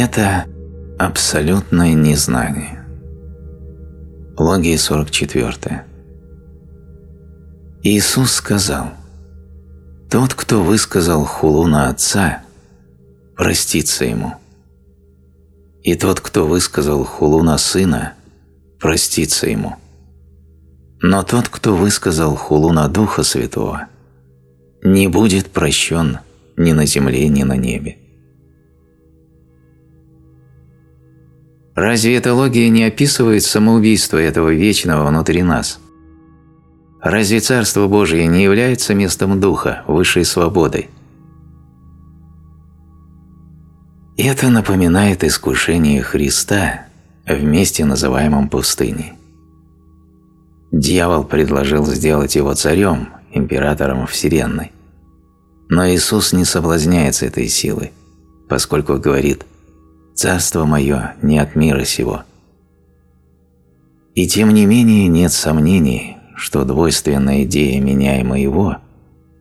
Это абсолютное незнание. Логия 44. Иисус сказал, «Тот, кто высказал хулу на Отца, простится ему. И тот, кто высказал хулу на Сына, простится ему. Но тот, кто высказал хулу на Духа Святого, не будет прощен ни на земле, ни на небе. Разве эта логия не описывает самоубийство этого вечного внутри нас? Разве Царство Божие не является местом Духа, высшей свободой? Это напоминает искушение Христа в месте, называемом пустыней. Дьявол предложил сделать его царем, императором Вселенной. Но Иисус не соблазняется этой силой, поскольку говорит «Царство мое не от мира сего». И тем не менее нет сомнений, что двойственная идея меня и моего,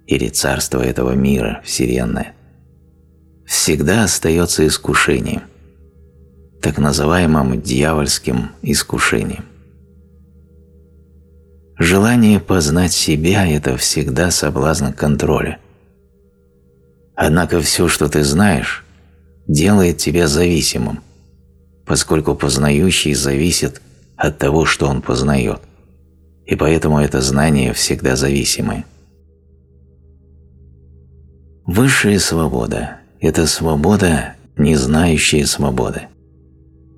или царство этого мира, Вселенная, всегда остается искушением, так называемым дьявольским искушением. Желание познать себя – это всегда соблазн контроля. Однако все, что ты знаешь, делает тебя зависимым, поскольку познающий зависит от того, что он познает, и поэтому это знание всегда зависимое. Высшая свобода – это свобода, не знающая свободы,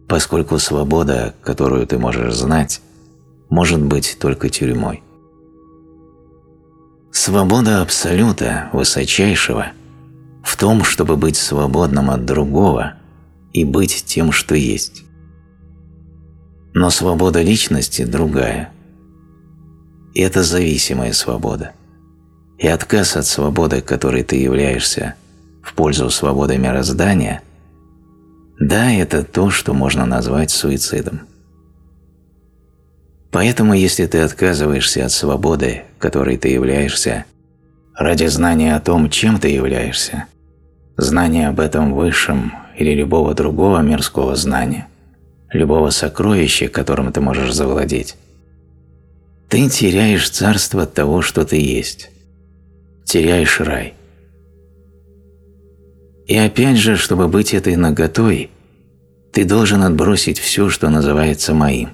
поскольку свобода, которую ты можешь знать, может быть только тюрьмой. Свобода Абсолюта, Высочайшего, в том, чтобы быть свободным от другого и быть тем, что есть. Но свобода личности другая. И это зависимая свобода. И отказ от свободы, которой ты являешься, в пользу свободы мироздания, да, это то, что можно назвать суицидом. Поэтому, если ты отказываешься от свободы, которой ты являешься, ради знания о том, чем ты являешься, знания об этом высшем или любого другого мирского знания, любого сокровища, которым ты можешь завладеть, ты теряешь царство того, что ты есть, теряешь рай. И опять же, чтобы быть этой наготой, ты должен отбросить все, что называется моим.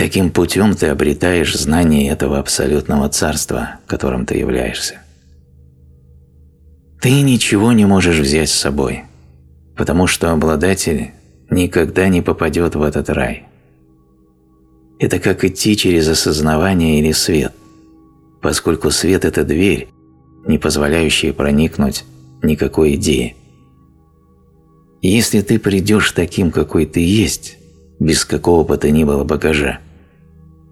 Таким путем ты обретаешь знание этого абсолютного царства, которым ты являешься. Ты ничего не можешь взять с собой, потому что обладатель никогда не попадет в этот рай. Это как идти через осознавание или свет, поскольку свет – это дверь, не позволяющая проникнуть никакой идее. Если ты придешь таким, какой ты есть, без какого бы то ни было багажа,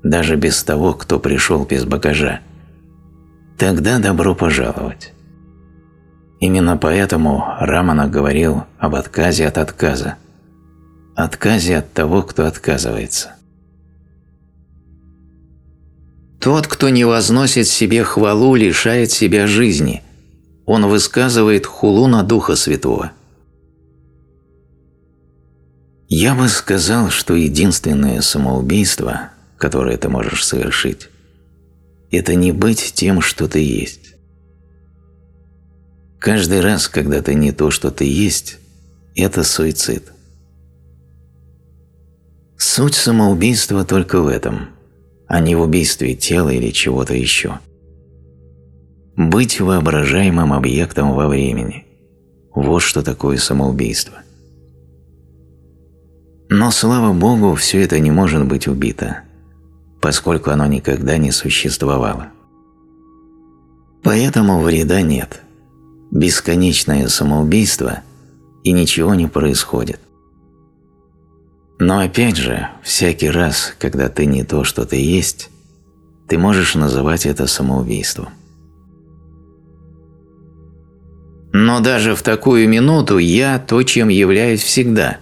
даже без того, кто пришел без багажа, тогда добро пожаловать. Именно поэтому Рамана говорил об отказе от отказа, отказе от того, кто отказывается. Тот, кто не возносит себе хвалу, лишает себя жизни. Он высказывает хулу на Духа Святого. Я бы сказал, что единственное самоубийство, которое ты можешь совершить, это не быть тем, что ты есть. Каждый раз, когда ты не то, что ты есть, это суицид. Суть самоубийства только в этом, а не в убийстве тела или чего-то еще. Быть воображаемым объектом во времени – вот что такое самоубийство. Но, слава Богу, все это не может быть убито, поскольку оно никогда не существовало. Поэтому вреда нет – бесконечное самоубийство, и ничего не происходит. Но опять же, всякий раз, когда ты не то, что ты есть, ты можешь называть это самоубийством. Но даже в такую минуту я то, чем являюсь всегда.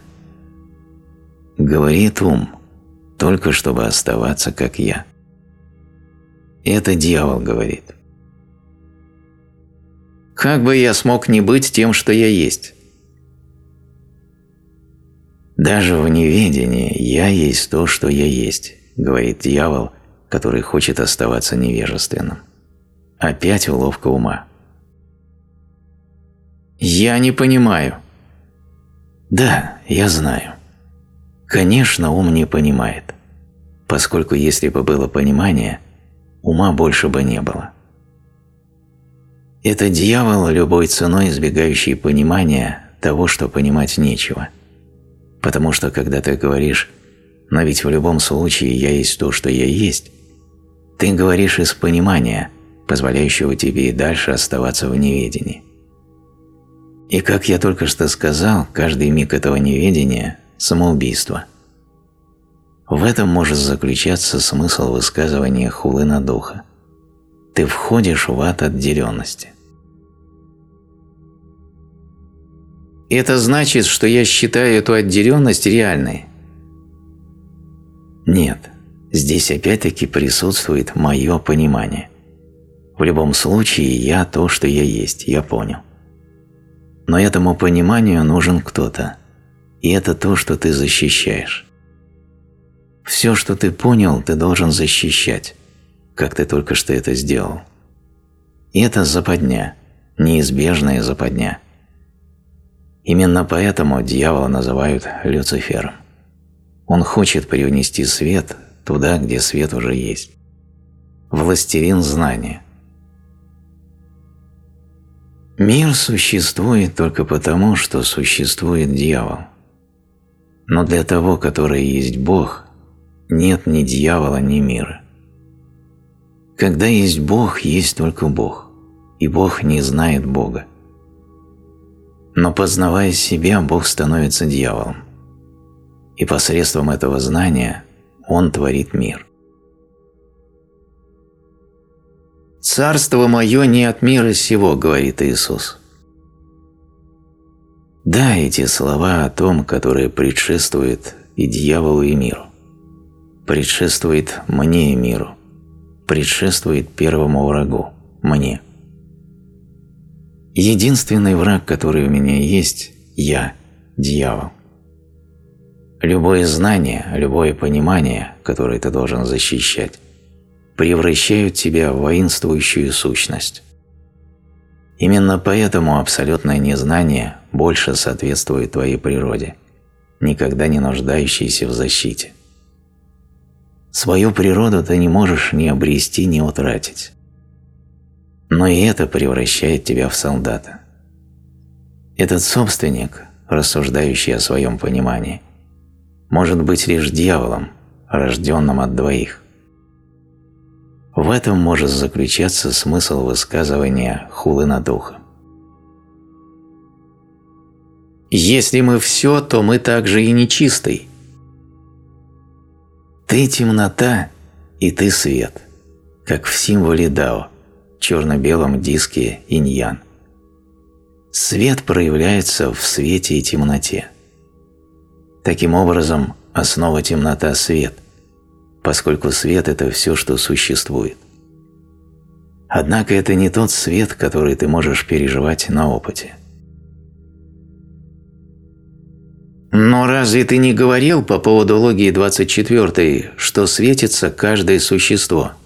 Говорит ум, только чтобы оставаться как я. Это дьявол говорит. Как бы я смог не быть тем, что я есть? Даже в неведении «я есть то, что я есть», говорит дьявол, который хочет оставаться невежественным. Опять уловка ума. «Я не понимаю». Да, я знаю. Конечно, ум не понимает, поскольку если бы было понимание, ума больше бы не было. Это дьявол, любой ценой избегающий понимания того, что понимать нечего. Потому что когда ты говоришь «но ведь в любом случае я есть то, что я есть», ты говоришь из понимания, позволяющего тебе и дальше оставаться в неведении. И как я только что сказал, каждый миг этого неведения – самоубийство. В этом может заключаться смысл высказывания хулы на духа. Ты входишь в ад отделенности. Это значит, что я считаю эту отделенность реальной? Нет, здесь опять-таки присутствует мое понимание. В любом случае, я то, что я есть, я понял. Но этому пониманию нужен кто-то, и это то, что ты защищаешь. Все, что ты понял, ты должен защищать, как ты только что это сделал. И это западня, неизбежная западня – Именно поэтому дьявола называют Люцифером. Он хочет привнести свет туда, где свет уже есть. Властелин знания. Мир существует только потому, что существует дьявол. Но для того, который есть Бог, нет ни дьявола, ни мира. Когда есть Бог, есть только Бог, и Бог не знает Бога. Но познавая себя, Бог становится дьяволом. И посредством этого знания Он творит мир. «Царство мое не от мира сего», — говорит Иисус. Да, эти слова о том, которое предшествует и дьяволу, и миру. Предшествует мне и миру. Предшествует первому врагу – мне. Единственный враг, который у меня есть – я, дьявол. Любое знание, любое понимание, которое ты должен защищать, превращают тебя в воинствующую сущность. Именно поэтому абсолютное незнание больше соответствует твоей природе, никогда не нуждающейся в защите. Свою природу ты не можешь ни обрести, ни утратить. Но и это превращает тебя в солдата. Этот собственник, рассуждающий о своем понимании, может быть лишь дьяволом, рожденным от двоих. В этом может заключаться смысл высказывания хулы на духа. Если мы все, то мы также и нечистый. Ты темнота, и ты свет, как в символе Дао черно-белом диске иньян. Свет проявляется в свете и темноте. Таким образом, основа темнота – свет, поскольку свет – это все, что существует. Однако это не тот свет, который ты можешь переживать на опыте. Но разве ты не говорил по поводу логии 24, что светится каждое существо –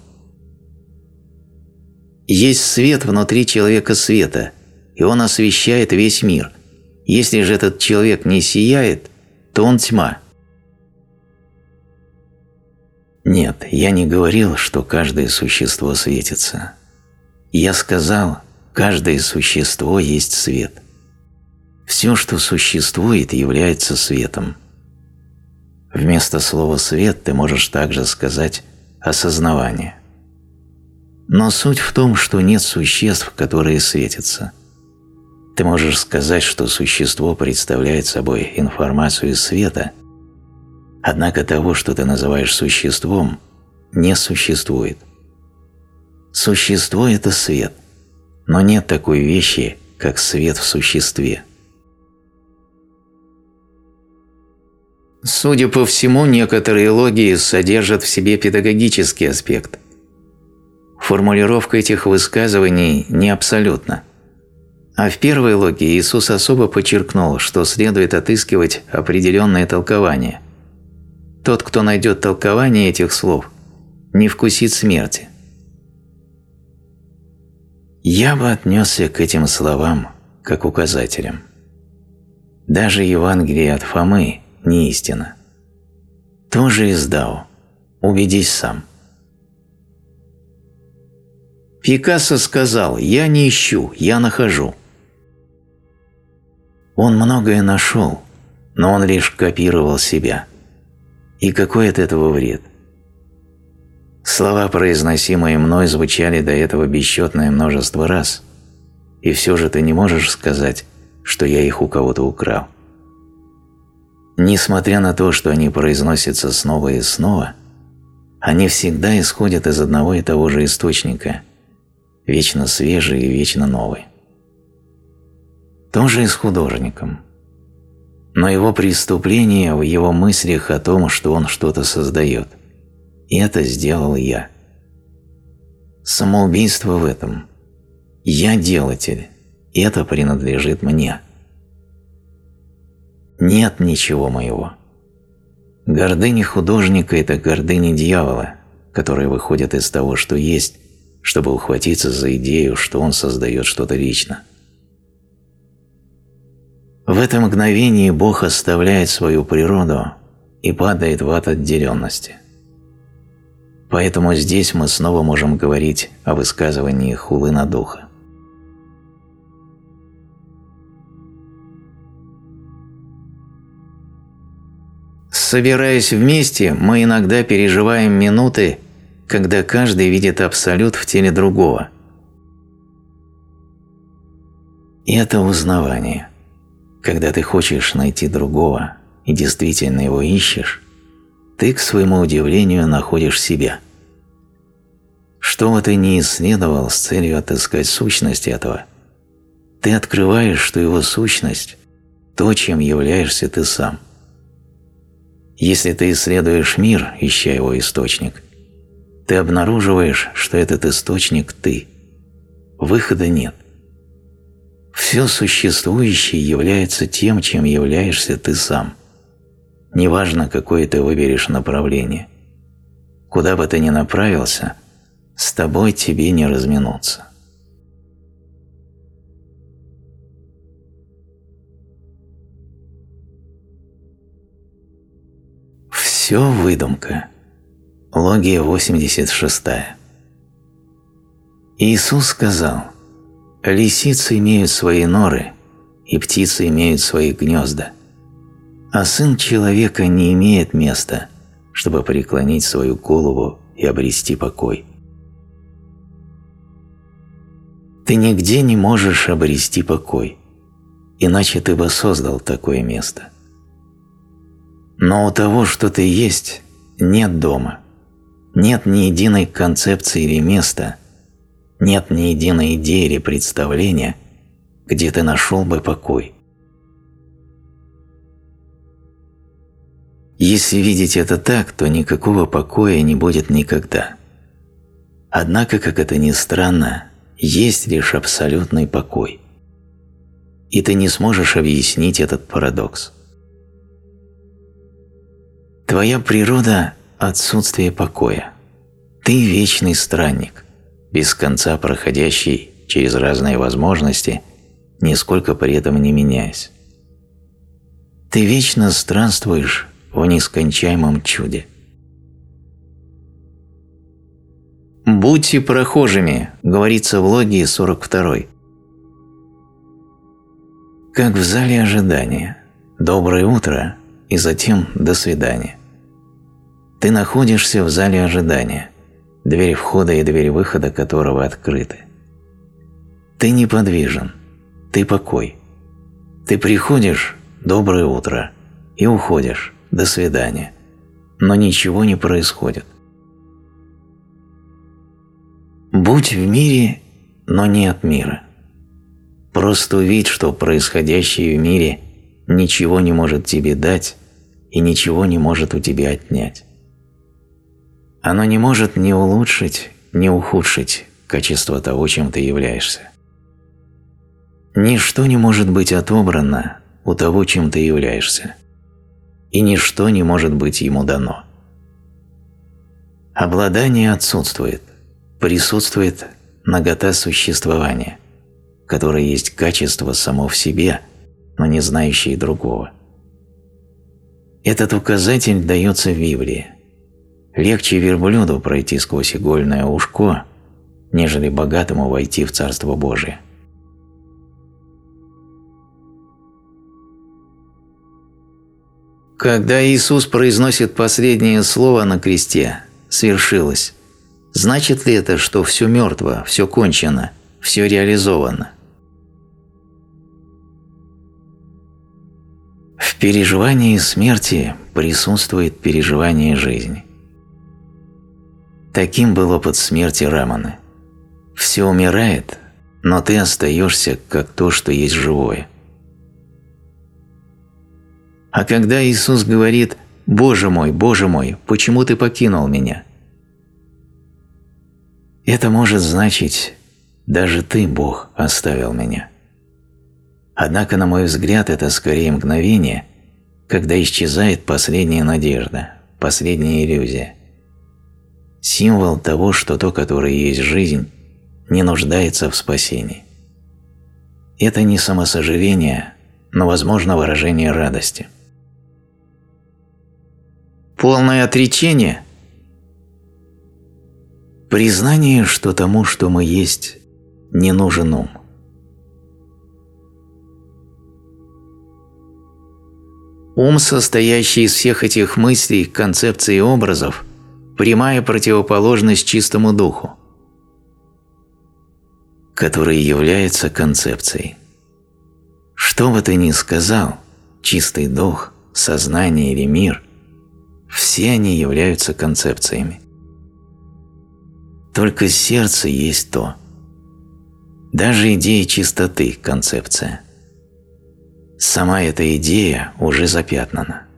есть свет внутри человека света, и он освещает весь мир. Если же этот человек не сияет, то он тьма. Нет, я не говорил, что каждое существо светится. Я сказал, каждое существо есть свет. Все, что существует, является светом. Вместо слова «свет» ты можешь также сказать «осознавание». Но суть в том, что нет существ, которые светятся. Ты можешь сказать, что существо представляет собой информацию света, однако того, что ты называешь существом, не существует. Существо – это свет, но нет такой вещи, как свет в существе. Судя по всему, некоторые логии содержат в себе педагогический аспект – Формулировка этих высказываний не абсолютна. А в первой логе Иисус особо подчеркнул, что следует отыскивать определенное толкование. Тот, кто найдет толкование этих слов, не вкусит смерти. Я бы отнесся к этим словам как указателям. Даже Евангелие от Фомы не истина. Тоже издал. Убедись сам. Пикассо сказал «Я не ищу, я нахожу». Он многое нашел, но он лишь копировал себя. И какой от этого вред? Слова, произносимые мной, звучали до этого бесчетное множество раз, и все же ты не можешь сказать, что я их у кого-то украл. Несмотря на то, что они произносятся снова и снова, они всегда исходят из одного и того же источника, вечно свежий и вечно новый. Тоже и с художником. Но его преступление в его мыслях о том, что он что-то создает. И это сделал я. Самоубийство в этом. Я делатель. Это принадлежит мне. Нет ничего моего. Гордыня художника – это гордыня дьявола, которая выходит из того, что есть, чтобы ухватиться за идею, что он создает что-то лично. В это мгновение Бог оставляет свою природу и падает в ад отделенности. Поэтому здесь мы снова можем говорить о высказывании хулы на духа. Собираясь вместе, мы иногда переживаем минуты, когда каждый видит абсолют в теле другого. И это узнавание. Когда ты хочешь найти другого и действительно его ищешь, ты, к своему удивлению, находишь себя. Что бы ты ни исследовал с целью отыскать сущность этого, ты открываешь, что его сущность – то, чем являешься ты сам. Если ты исследуешь мир, ища его источник, ты обнаруживаешь, что этот источник – ты. Выхода нет. Все существующее является тем, чем являешься ты сам – Неважно, какое ты выберешь направление. Куда бы ты ни направился, с тобой тебе не разминуться. Все выдумка. Логия 86. Иисус сказал, «Лисицы имеют свои норы, и птицы имеют свои гнезда, а Сын Человека не имеет места, чтобы преклонить свою голову и обрести покой. Ты нигде не можешь обрести покой, иначе ты бы создал такое место. Но у того, что ты есть, нет дома, нет ни единой концепции или места, нет ни единой идеи или представления, где ты нашел бы покой – Если видеть это так, то никакого покоя не будет никогда. Однако, как это ни странно, есть лишь абсолютный покой. И ты не сможешь объяснить этот парадокс. Твоя природа – отсутствие покоя. Ты вечный странник, без конца проходящий через разные возможности, нисколько при этом не меняясь. Ты вечно странствуешь о нескончаемом чуде. «Будьте прохожими», говорится в логии 42. Как в зале ожидания. Доброе утро и затем до свидания. Ты находишься в зале ожидания, дверь входа и дверь выхода которого открыты. Ты неподвижен, ты покой. Ты приходишь «доброе утро» и уходишь до свидания. Но ничего не происходит. Будь в мире, но не от мира. Просто увидь, что происходящее в мире ничего не может тебе дать и ничего не может у тебя отнять. Оно не может ни улучшить, ни ухудшить качество того, чем ты являешься. Ничто не может быть отобрано у того, чем ты являешься, и ничто не может быть ему дано. Обладание отсутствует, присутствует нагота существования, которая есть качество само в себе, но не знающее другого. Этот указатель дается в Библии. Легче верблюду пройти сквозь игольное ушко, нежели богатому войти в Царство Божие. Когда Иисус произносит последнее слово на кресте «свершилось», значит ли это, что все мертво, все кончено, все реализовано? В переживании смерти присутствует переживание жизни. Таким был опыт смерти Раманы. Все умирает, но ты остаешься как то, что есть живое. А когда Иисус говорит «Боже мой, Боже мой, почему ты покинул меня?» Это может значить «Даже ты, Бог, оставил меня». Однако, на мой взгляд, это скорее мгновение, когда исчезает последняя надежда, последняя иллюзия. Символ того, что то, которое есть жизнь, не нуждается в спасении. Это не самосожаление, но, возможно, выражение радости – Полное отречение? Признание, что тому, что мы есть, не нужен ум. Ум, состоящий из всех этих мыслей, концепций и образов, прямая противоположность чистому духу, который является концепцией. Что бы ты ни сказал, чистый дух, сознание или мир – все они являются концепциями. Только сердце есть то. Даже идея чистоты – концепция. Сама эта идея уже запятнана.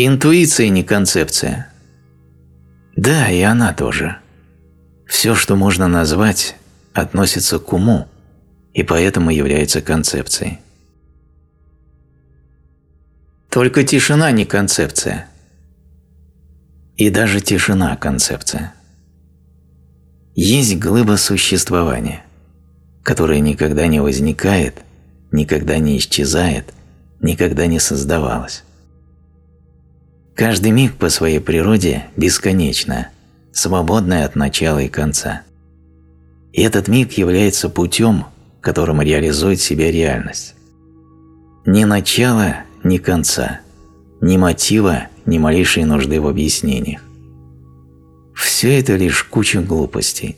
Интуиция не концепция. Да, и она тоже. Все, что можно назвать, относится к уму, и поэтому является концепцией. Только тишина не концепция. И даже тишина – концепция. Есть глыба существования, которая никогда не возникает, никогда не исчезает, никогда не создавалась. Каждый миг по своей природе бесконечно, свободный от начала и конца. И этот миг является путем, которым реализует себя реальность. Ни начало, ни конца, ни мотива, ни малейшей нужды в объяснениях. Все это лишь куча глупостей.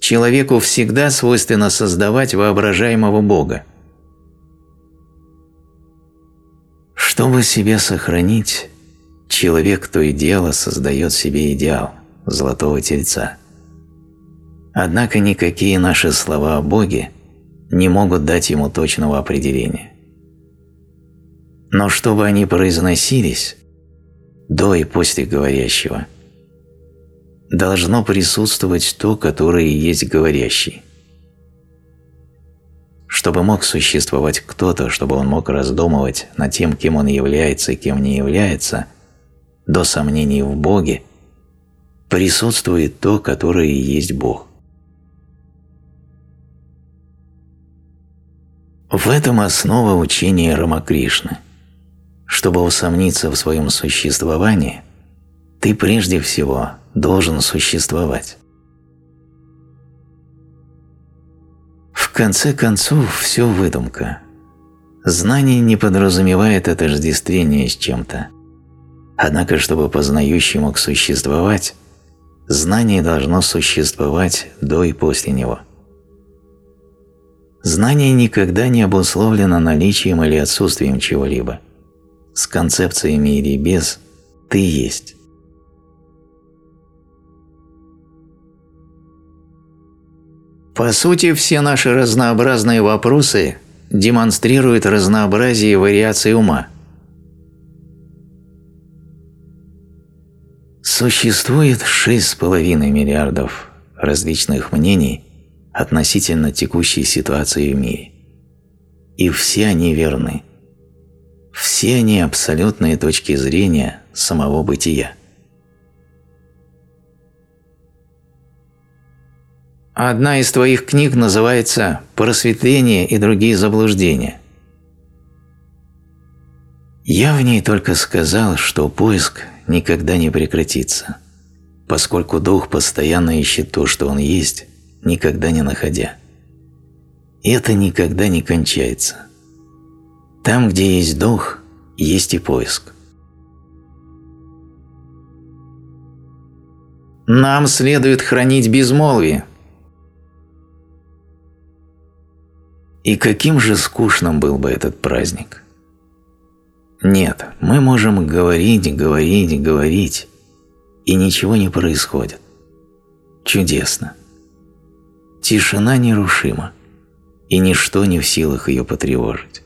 Человеку всегда свойственно создавать воображаемого Бога. Чтобы себя сохранить, человек то и дело создает себе идеал золотого тельца. Однако никакие наши слова о Боге не могут дать ему точного определения. Но чтобы они произносились, до и после говорящего, должно присутствовать то, которое и есть говорящий. Чтобы мог существовать кто-то, чтобы он мог раздумывать над тем, кем он является и кем не является, до сомнений в Боге, присутствует то, которое и есть Бог. В этом основа учения Рамакришны. Чтобы усомниться в своем существовании, ты прежде всего должен существовать. Конце концов, все выдумка. Знание не подразумевает отождествление с чем-то. Однако, чтобы познающий мог существовать, знание должно существовать до и после него. Знание никогда не обусловлено наличием или отсутствием чего-либо. С концепциями или без «ты есть». По сути, все наши разнообразные вопросы демонстрируют разнообразие вариаций ума. Существует 6,5 миллиардов различных мнений относительно текущей ситуации в мире. И все они верны. Все они абсолютные точки зрения самого бытия. Одна из твоих книг называется «Просветление и другие заблуждения». Я в ней только сказал, что поиск никогда не прекратится, поскольку дух постоянно ищет то, что он есть, никогда не находя. Это никогда не кончается. Там, где есть дух, есть и поиск. Нам следует хранить безмолвие. И каким же скучным был бы этот праздник? Нет, мы можем говорить, говорить, говорить, и ничего не происходит. Чудесно. Тишина нерушима, и ничто не в силах ее потревожить.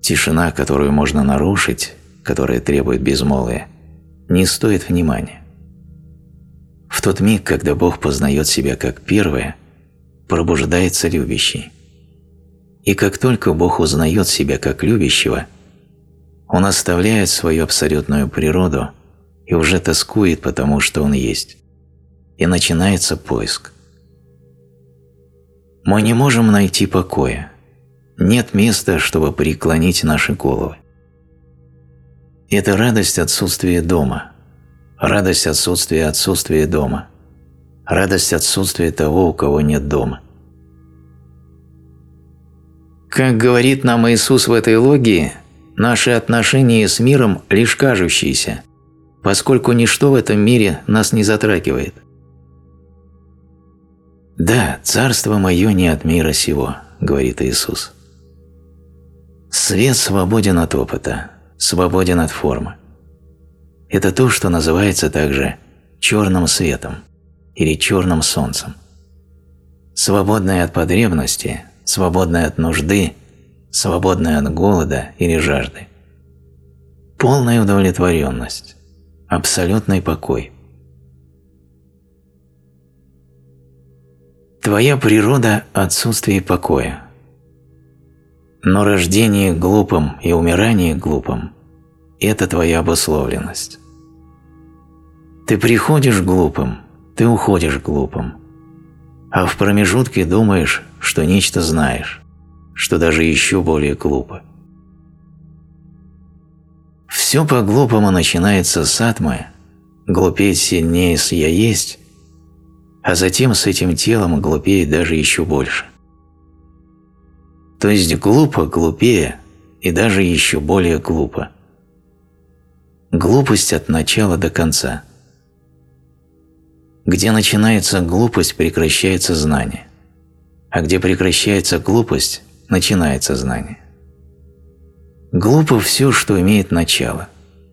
Тишина, которую можно нарушить, которая требует безмолвия, не стоит внимания. В тот миг, когда Бог познает себя как первое, пробуждается любящий. И как только Бог узнает себя как любящего, Он оставляет свою абсолютную природу и уже тоскует потому, что Он есть. И начинается поиск. Мы не можем найти покоя. Нет места, чтобы преклонить наши головы. Это радость отсутствия дома, радость отсутствия отсутствия дома, радость отсутствия того, у кого нет дома – как говорит нам Иисус в этой логии, наши отношения с миром лишь кажущиеся, поскольку ничто в этом мире нас не затрагивает. «Да, царство мое не от мира сего», – говорит Иисус. Свет свободен от опыта, свободен от формы. Это то, что называется также черным светом или черным солнцем. Свободное от потребности, свободная от нужды, свободная от голода или жажды. Полная удовлетворенность, абсолютный покой. Твоя природа – отсутствие покоя. Но рождение глупым и умирание глупым – это твоя обусловленность. Ты приходишь глупым, ты уходишь глупым, а в промежутке думаешь, что нечто знаешь, что даже еще более глупо. Все по-глупому начинается с атмы, глупеть сильнее с «я есть», а затем с этим телом глупеет даже еще больше. То есть глупо, глупее и даже еще более глупо. Глупость от начала до конца. Где начинается глупость, прекращается знание а где прекращается глупость, начинается знание. Глупо все, что имеет начало,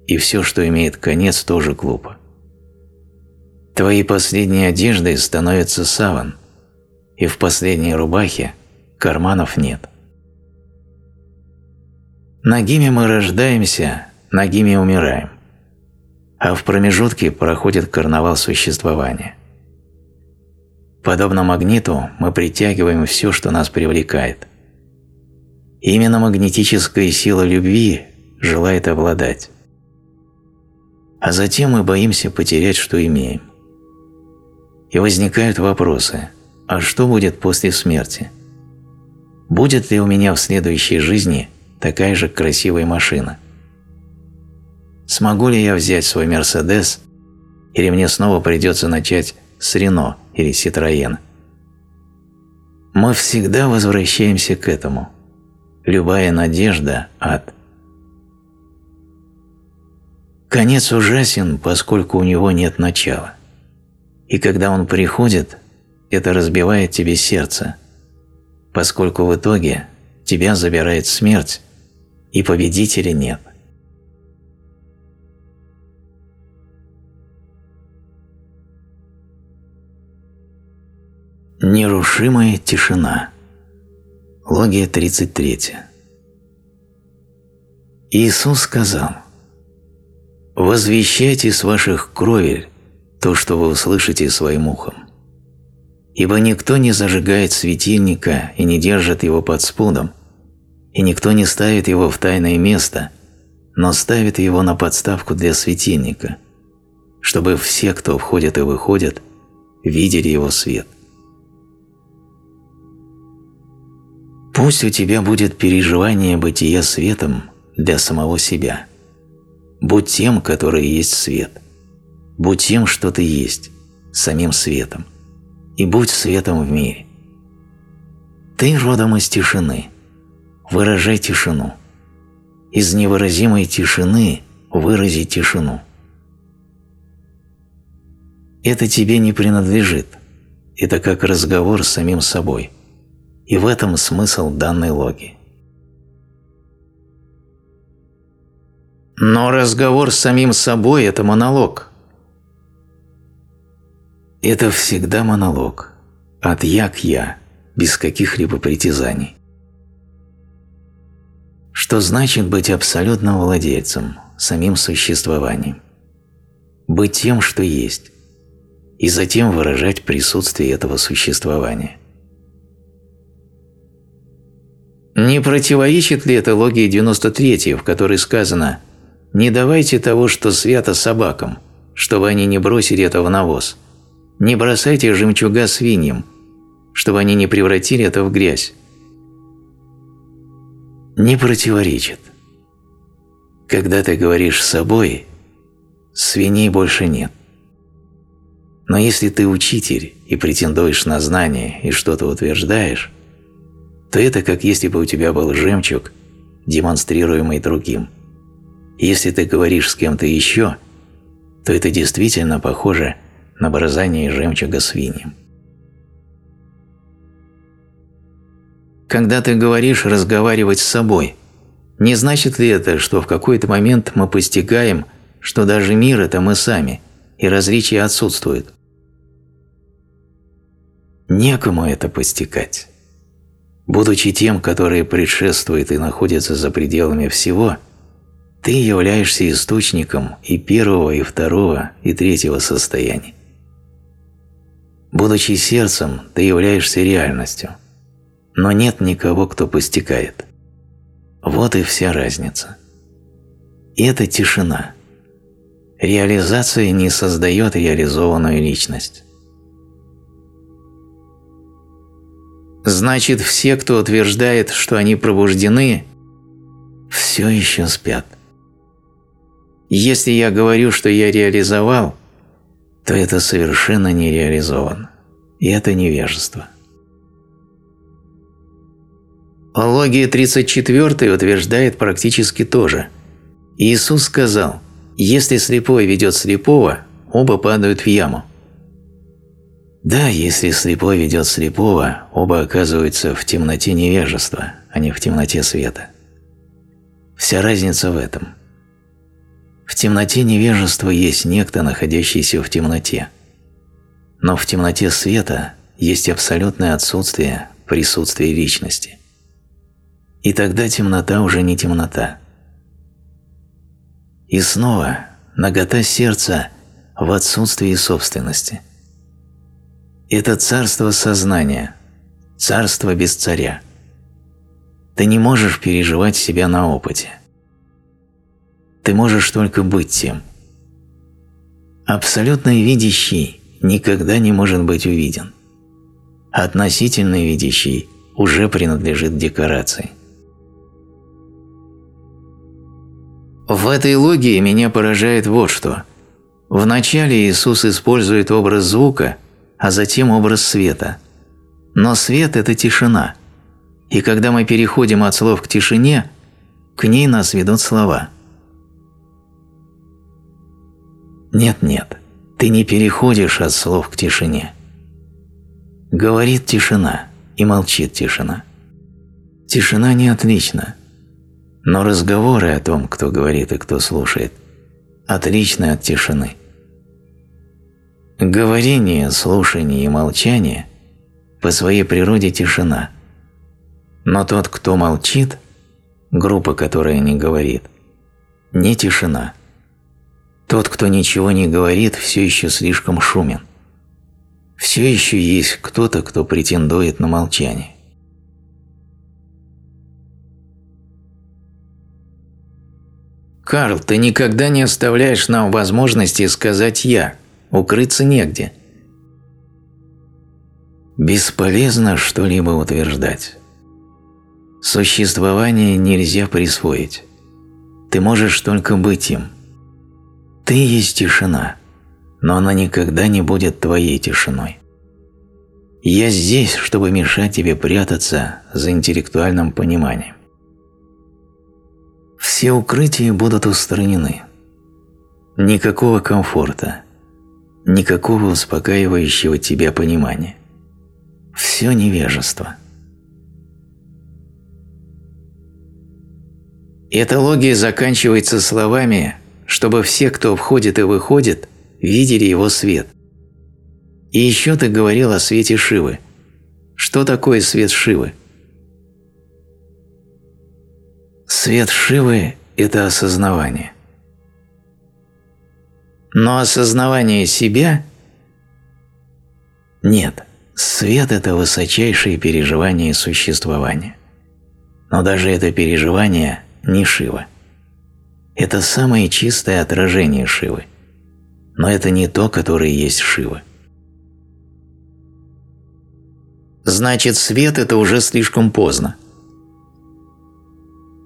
и все, что имеет конец, тоже глупо. Твоей последней одеждой становится саван, и в последней рубахе карманов нет. Нагими мы рождаемся, нагими умираем, а в промежутке проходит карнавал существования – Подобно магниту мы притягиваем все, что нас привлекает. Именно магнетическая сила любви желает обладать. А затем мы боимся потерять, что имеем. И возникают вопросы, а что будет после смерти? Будет ли у меня в следующей жизни такая же красивая машина? Смогу ли я взять свой Мерседес, или мне снова придется начать с Рено или Ситроен. Мы всегда возвращаемся к этому. Любая надежда – ад. Конец ужасен, поскольку у него нет начала. И когда он приходит, это разбивает тебе сердце, поскольку в итоге тебя забирает смерть, и победителя нет. Нерушимая тишина. Логия 33. Иисус сказал, «Возвещайте с ваших кровель то, что вы услышите своим ухом. Ибо никто не зажигает светильника и не держит его под спудом, и никто не ставит его в тайное место, но ставит его на подставку для светильника, чтобы все, кто входит и выходит, видели его свет. Пусть у тебя будет переживание бытия светом для самого себя. Будь тем, который есть свет. Будь тем, что ты есть, самим светом. И будь светом в мире. Ты родом из тишины. Выражай тишину. Из невыразимой тишины вырази тишину. Это тебе не принадлежит. Это как разговор с самим собой – и в этом смысл данной логи. Но разговор с самим собой – это монолог. Это всегда монолог. От «я» к «я», без каких-либо притязаний. Что значит быть абсолютным владельцем, самим существованием? Быть тем, что есть, и затем выражать присутствие этого существования – Не противоречит ли это логии 93, в которой сказано «Не давайте того, что свято собакам, чтобы они не бросили это в навоз. Не бросайте жемчуга свиньям, чтобы они не превратили это в грязь». Не противоречит. Когда ты говоришь с собой, свиней больше нет. Но если ты учитель и претендуешь на знания и что-то утверждаешь, то это как если бы у тебя был жемчуг, демонстрируемый другим. Если ты говоришь с кем-то еще, то это действительно похоже на бросание жемчуга свиньям. Когда ты говоришь «разговаривать с собой», не значит ли это, что в какой-то момент мы постигаем, что даже мир – это мы сами, и различия отсутствуют? Некому это постигать. Будучи тем, который предшествует и находится за пределами всего, ты являешься источником и первого, и второго, и третьего состояний. Будучи сердцем, ты являешься реальностью, но нет никого, кто постигает. Вот и вся разница. И это тишина. Реализация не создает реализованную личность. Значит, все, кто утверждает, что они пробуждены, все еще спят. Если я говорю, что я реализовал, то это совершенно не реализовано. И это невежество. Логия 34 утверждает практически то же. Иисус сказал, если слепой ведет слепого, оба падают в яму. Да, если слепой ведет слепого, оба оказываются в темноте невежества, а не в темноте света. Вся разница в этом. В темноте невежества есть некто, находящийся в темноте. Но в темноте света есть абсолютное отсутствие присутствия личности. И тогда темнота уже не темнота. И снова нагота сердца в отсутствии собственности – это царство сознания, царство без царя. Ты не можешь переживать себя на опыте. Ты можешь только быть тем. Абсолютный видящий никогда не может быть увиден. Относительный видящий уже принадлежит декорации. В этой логии меня поражает вот что. Вначале Иисус использует образ звука – а затем образ света. Но свет – это тишина. И когда мы переходим от слов к тишине, к ней нас ведут слова. Нет-нет, ты не переходишь от слов к тишине. Говорит тишина и молчит тишина. Тишина не отлична, но разговоры о том, кто говорит и кто слушает, отличны от тишины. Говорение, слушание и молчание по своей природе тишина. Но тот, кто молчит, группа, которая не говорит, не тишина. Тот, кто ничего не говорит, все еще слишком шумен. все еще есть кто-то, кто претендует на молчание. «Карл, ты никогда не оставляешь нам возможности сказать «я». Укрыться негде». Бесполезно что-либо утверждать. Существование нельзя присвоить. Ты можешь только быть им. Ты есть тишина, но она никогда не будет твоей тишиной. Я здесь, чтобы мешать тебе прятаться за интеллектуальным пониманием все укрытия будут устранены. Никакого комфорта, никакого успокаивающего тебя понимания. Все невежество. Эта логия заканчивается словами, чтобы все, кто входит и выходит, видели его свет. И еще ты говорил о свете Шивы. Что такое свет Шивы? Свет Шивы – это осознавание. Но осознавание себя – нет. Свет – это высочайшее переживание существования. Но даже это переживание не Шива. Это самое чистое отражение Шивы. Но это не то, которое есть Шива. Значит, свет – это уже слишком поздно.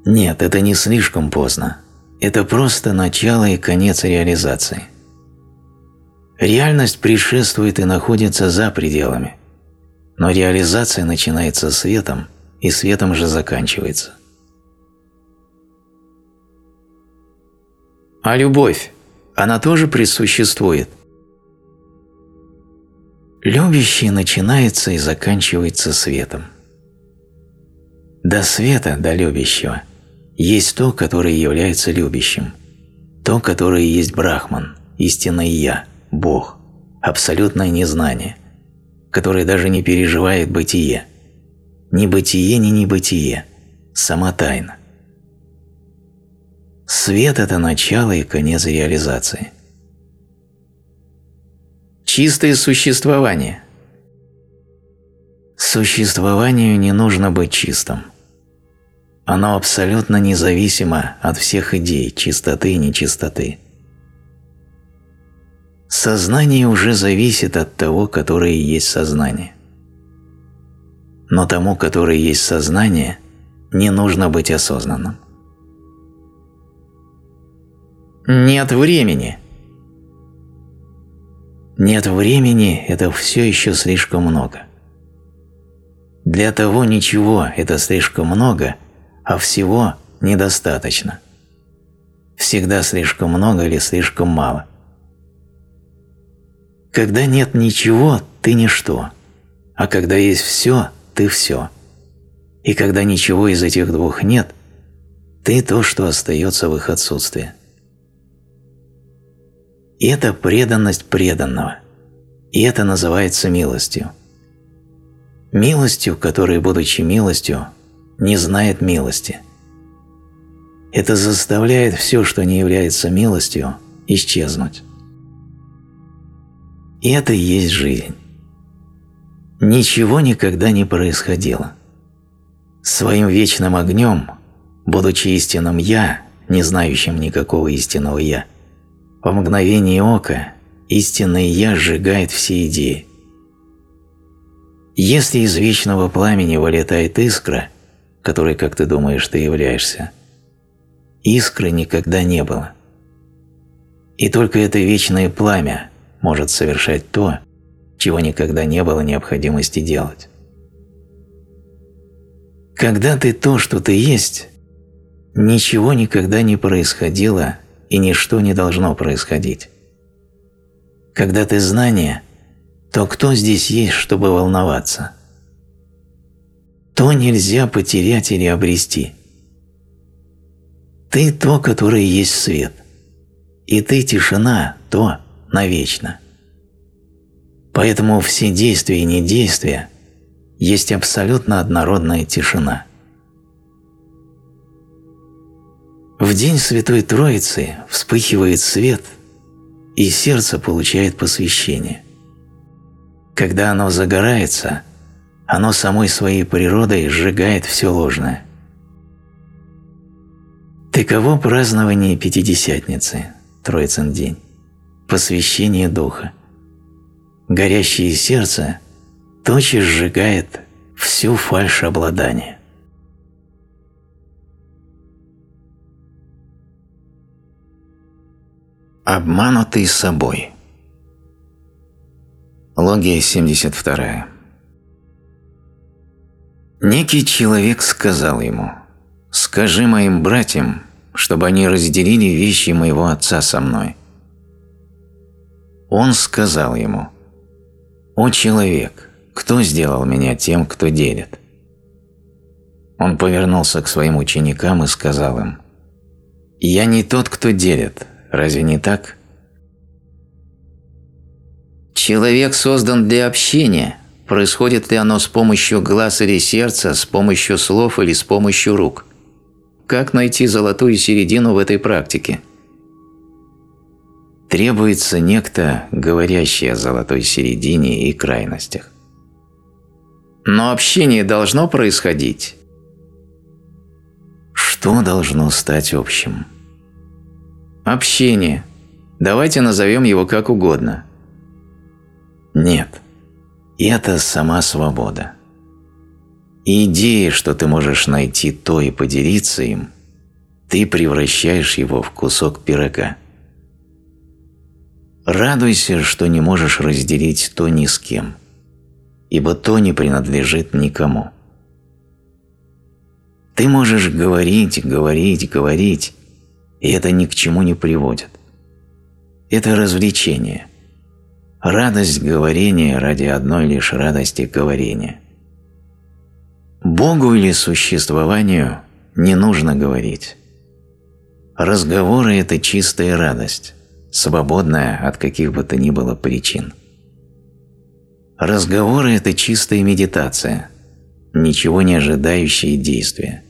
Нет, это не слишком поздно. Это просто начало и конец реализации. Реальность предшествует и находится за пределами. Но реализация начинается светом, и светом же заканчивается. А любовь, она тоже присуществует? Любящее начинается и заканчивается светом. До света, до любящего – есть то, которое является любящим, то, которое есть Брахман, истинное Я, Бог, абсолютное незнание, которое даже не переживает бытие. Ни бытие, ни небытие, сама тайна. Свет – это начало и конец реализации. Чистое существование. Существованию не нужно быть чистым. Оно абсолютно независимо от всех идей чистоты и нечистоты. Сознание уже зависит от того, которое есть сознание. Но тому, которое есть сознание, не нужно быть осознанным. Нет времени. Нет времени – это все еще слишком много. Для того ничего – это слишком много – а всего недостаточно. Всегда слишком много или слишком мало. Когда нет ничего, ты ничто, а когда есть все, ты все. И когда ничего из этих двух нет, ты то, что остается в их отсутствии. И это преданность преданного. И это называется милостью. Милостью, которая, будучи милостью, не знает милости. Это заставляет все, что не является милостью, исчезнуть. И это и есть жизнь. Ничего никогда не происходило. Своим вечным огнем, будучи истинным «я», не знающим никакого истинного «я», в мгновение ока истинное «я» сжигает все идеи. Если из вечного пламени вылетает искра – которой, как ты думаешь, ты являешься, искры никогда не было. И только это вечное пламя может совершать то, чего никогда не было необходимости делать. Когда ты то, что ты есть, ничего никогда не происходило и ничто не должно происходить. Когда ты знание, то кто здесь есть, чтобы волноваться – то нельзя потерять или обрести. Ты то, которое есть свет, и ты тишина, то навечно. Поэтому все действия и недействия есть абсолютно однородная тишина. В день Святой Троицы вспыхивает свет, и сердце получает посвящение. Когда оно загорается, оно самой своей природой сжигает все ложное. Таково празднование Пятидесятницы, Троицын день, посвящение Духа. Горящее сердце тотчас сжигает всю фальшь обладания. Обманутый собой. Логия 72. Некий человек сказал ему, «Скажи моим братьям, чтобы они разделили вещи моего отца со мной». Он сказал ему, «О человек, кто сделал меня тем, кто делит?» Он повернулся к своим ученикам и сказал им, «Я не тот, кто делит, Разве не так? Человек создан для общения. Происходит ли оно с помощью глаз или сердца, с помощью слов или с помощью рук? Как найти золотую середину в этой практике? Требуется некто, говорящий о золотой середине и крайностях. Но общение должно происходить. Что должно стать общим? Общение. Давайте назовем его как угодно. Нет. Это сама свобода. И идея, что ты можешь найти то и поделиться им, ты превращаешь его в кусок пирога. Радуйся, что не можешь разделить то ни с кем, ибо то не принадлежит никому. Ты можешь говорить, говорить, говорить, и это ни к чему не приводит. Это развлечение. Радость говорения ради одной лишь радости говорения. Богу или существованию не нужно говорить. Разговоры – это чистая радость, свободная от каких бы то ни было причин. Разговоры – это чистая медитация, ничего не ожидающие действия.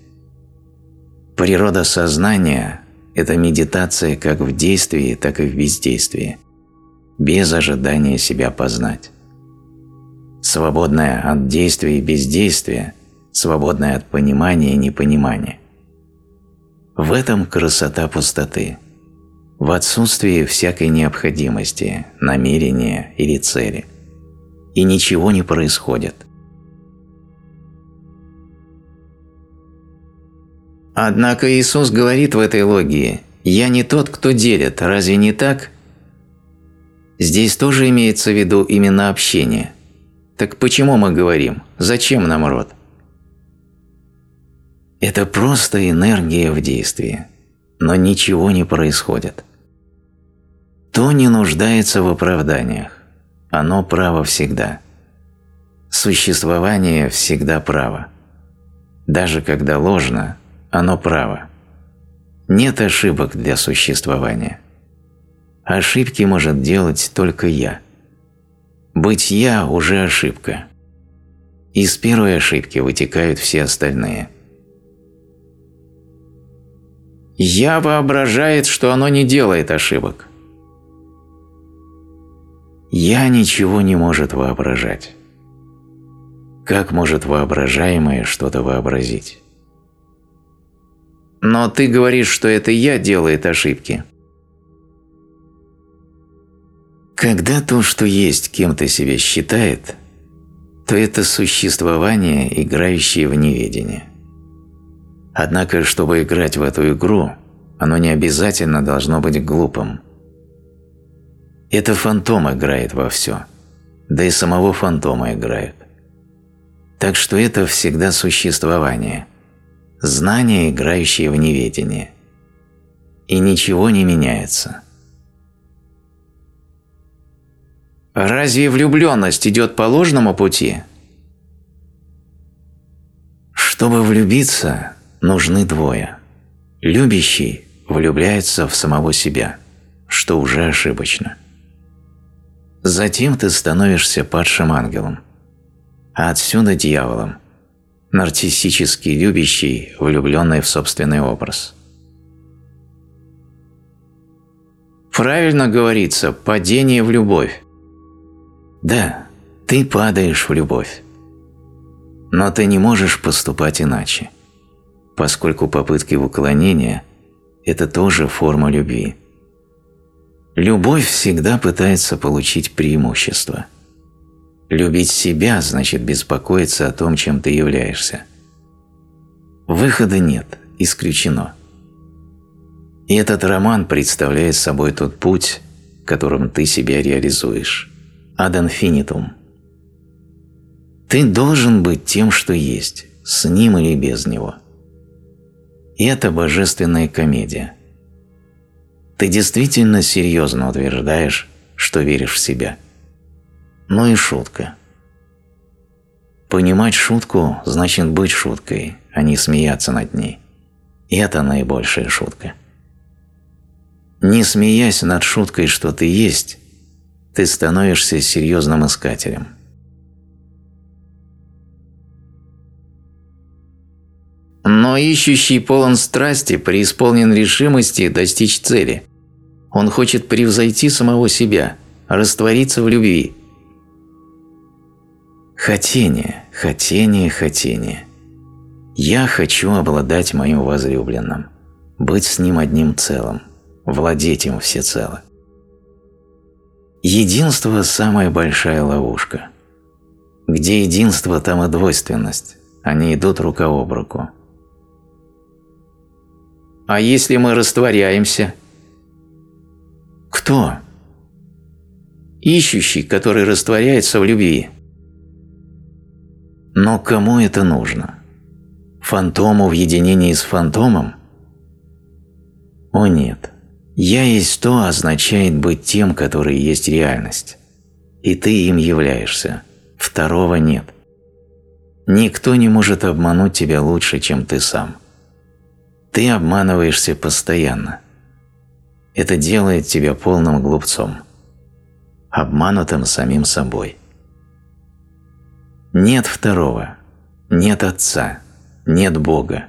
Природа сознания это медитация как в действии, так и в бездействии, без ожидания себя познать. Свободная от действия и бездействия, свободная от понимания и непонимания. В этом красота пустоты, в отсутствии всякой необходимости, намерения или цели. И ничего не происходит – Однако Иисус говорит в этой логии «Я не тот, кто делит, разве не так?» Здесь тоже имеется в виду именно общение. Так почему мы говорим «Зачем нам род?» Это просто энергия в действии, но ничего не происходит. То не нуждается в оправданиях, оно право всегда. Существование всегда право. Даже когда ложно, оно право. Нет ошибок для существования. Ошибки может делать только я. Быть «я» уже ошибка. Из первой ошибки вытекают все остальные. «Я» воображает, что оно не делает ошибок. «Я» ничего не может воображать. Как может воображаемое что-то вообразить? Но ты говоришь, что это я делает ошибки. Когда то, что есть, кем-то себя считает, то это существование, играющее в неведение. Однако, чтобы играть в эту игру, оно не обязательно должно быть глупым. Это фантом играет во все, да и самого фантома играет. Так что это всегда существование – знание, играющее в неведение. И ничего не меняется. Разве влюбленность идет по ложному пути? Чтобы влюбиться, нужны двое. Любящий влюбляется в самого себя, что уже ошибочно. Затем ты становишься падшим ангелом, а отсюда дьяволом, нарциссически любящий, влюбленный в собственный образ. Правильно говорится «падение в любовь». Да, Ты падаешь в любовь. Но ты не можешь поступать иначе, поскольку попытки уклонения – это тоже форма любви. Любовь всегда пытается получить преимущество. Любить себя значит беспокоиться о том, чем ты являешься. Выхода нет, исключено. И этот роман представляет собой тот путь, которым ты себя реализуешь. Ad infinitum. Ты должен быть тем, что есть, с ним или без него. И это божественная комедия. Ты действительно серьезно утверждаешь, что веришь в себя. Ну и шутка. Понимать шутку значит быть шуткой, а не смеяться над ней. И это наибольшая шутка. Не смеясь над шуткой, что ты есть, ты становишься серьезным искателем. Но ищущий полон страсти, преисполнен решимости достичь цели. Он хочет превзойти самого себя, раствориться в любви. Хотение, хотение, хотение. Я хочу обладать моим возлюбленным, быть с ним одним целым владеть им всецело. Единство – самая большая ловушка. Где единство, там и двойственность. Они идут рука об руку. А если мы растворяемся? Кто? Ищущий, который растворяется в любви. Но кому это нужно? Фантому в единении с фантомом? О нет. «Я есть то» означает быть тем, который есть реальность. И ты им являешься. Второго нет. Никто не может обмануть тебя лучше, чем ты сам. Ты обманываешься постоянно. Это делает тебя полным глупцом. Обманутым самим собой. Нет второго. Нет Отца. Нет Бога.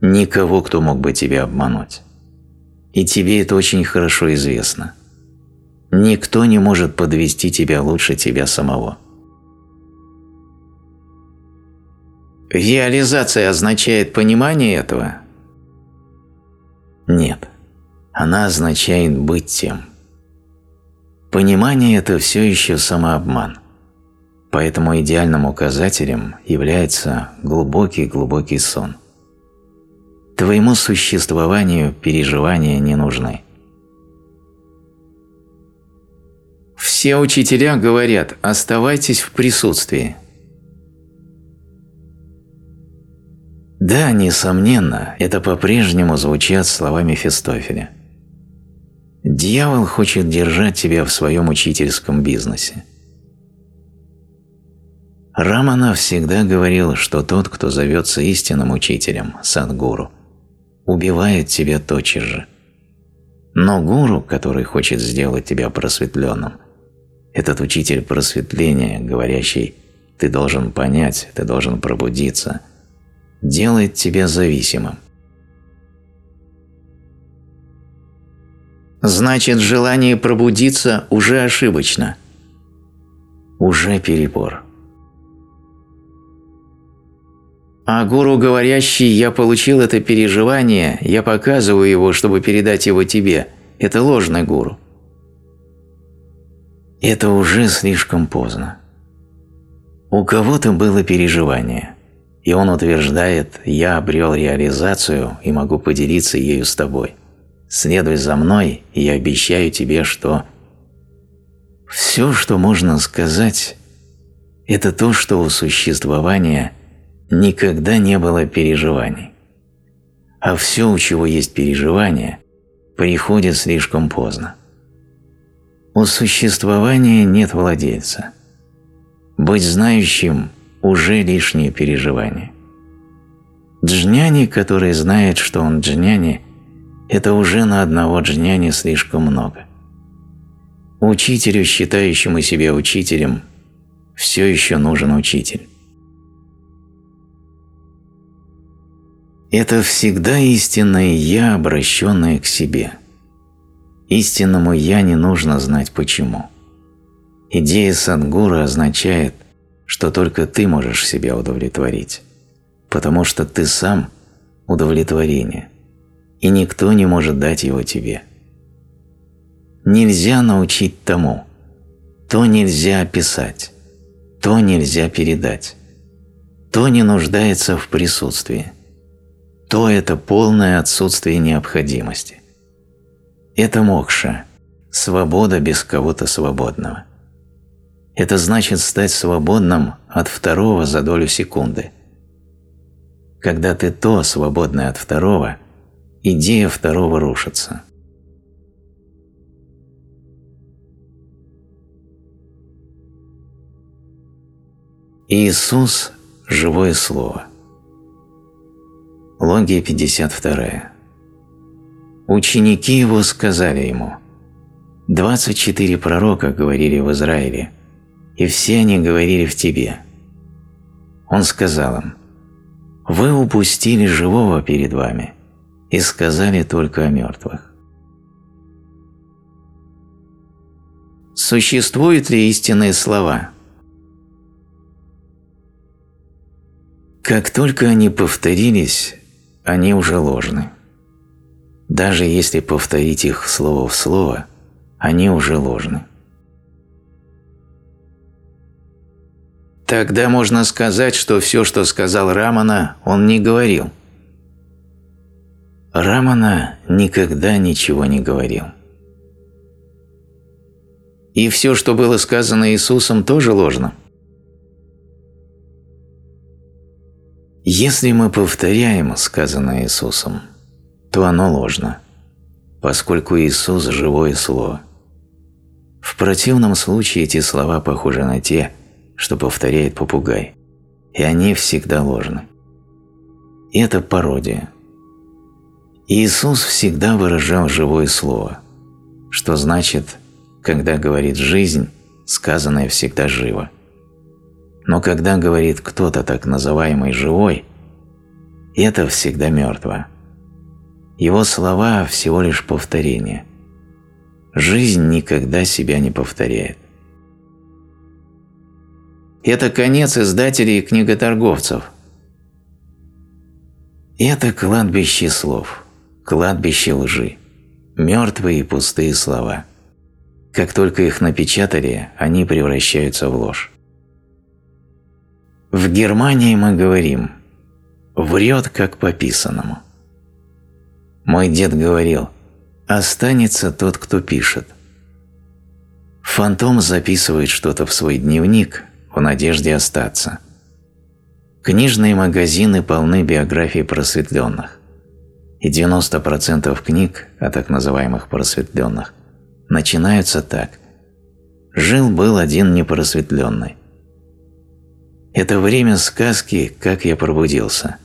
Никого, кто мог бы тебя обмануть и тебе это очень хорошо известно. Никто не может подвести тебя лучше тебя самого. Реализация означает понимание этого? Нет. Она означает быть тем. Понимание – это все еще самообман. Поэтому идеальным указателем является глубокий-глубокий сон – Твоему существованию переживания не нужны. Все учителя говорят «оставайтесь в присутствии». Да, несомненно, это по-прежнему звучат слова Мефистофеля. Дьявол хочет держать тебя в своем учительском бизнесе. Рамана всегда говорил, что тот, кто зовется истинным учителем, садгуру – убивает тебя тотчас же. Но гуру, который хочет сделать тебя просветленным, этот учитель просветления, говорящий «ты должен понять, ты должен пробудиться», делает тебя зависимым. Значит, желание пробудиться уже ошибочно. Уже перебор. А гуру говорящий «я получил это переживание, я показываю его, чтобы передать его тебе» – это ложный гуру. Это уже слишком поздно. У кого-то было переживание, и он утверждает «я обрел реализацию и могу поделиться ею с тобой. Следуй за мной, и я обещаю тебе, что…» Все, что можно сказать, это то, что у существования – никогда не было переживаний. А все, у чего есть переживания, приходит слишком поздно. У существования нет владельца. Быть знающим – уже лишнее переживание. Джняни, который знает, что он джняни, это уже на одного джняни слишком много. Учителю, считающему себя учителем, все еще нужен учитель. Это всегда истинное «я», обращенное к себе. Истинному «я» не нужно знать почему. Идея Садгуру означает, что только ты можешь себя удовлетворить, потому что ты сам – удовлетворение, и никто не может дать его тебе. Нельзя научить тому, то нельзя описать, то нельзя передать, то не нуждается в присутствии, то это полное отсутствие необходимости. Это мокша, свобода без кого-то свободного. Это значит стать свободным от второго за долю секунды. Когда ты то, свободный от второго, идея второго рушится. Иисус – живое слово. Логия 52. Ученики его сказали ему, «24 пророка говорили в Израиле, и все они говорили в тебе». Он сказал им, «Вы упустили живого перед вами и сказали только о мертвых». Существуют ли истинные слова? Как только они повторились, они уже ложны. Даже если повторить их слово в слово, они уже ложны. Тогда можно сказать, что все, что сказал Рамана, он не говорил. Рамана никогда ничего не говорил. И все, что было сказано Иисусом, тоже ложно. Если мы повторяем сказанное Иисусом, то оно ложно, поскольку Иисус – живое слово. В противном случае эти слова похожи на те, что повторяет попугай, и они всегда ложны. Это пародия. Иисус всегда выражал живое слово, что значит, когда говорит «жизнь», сказанное всегда живо. Но когда говорит кто-то так называемый «живой», это всегда мертво. Его слова всего лишь повторение. Жизнь никогда себя не повторяет. Это конец издателей и книготорговцев. Это кладбище слов, кладбище лжи, мертвые и пустые слова. Как только их напечатали, они превращаются в ложь. В Германии мы говорим «врет, как по писанному». Мой дед говорил «останется тот, кто пишет». Фантом записывает что-то в свой дневник в надежде остаться. Книжные магазины полны биографий просветленных. И 90% книг о так называемых просветленных начинаются так. Жил-был один непросветленный. Это время сказки «Как я пробудился».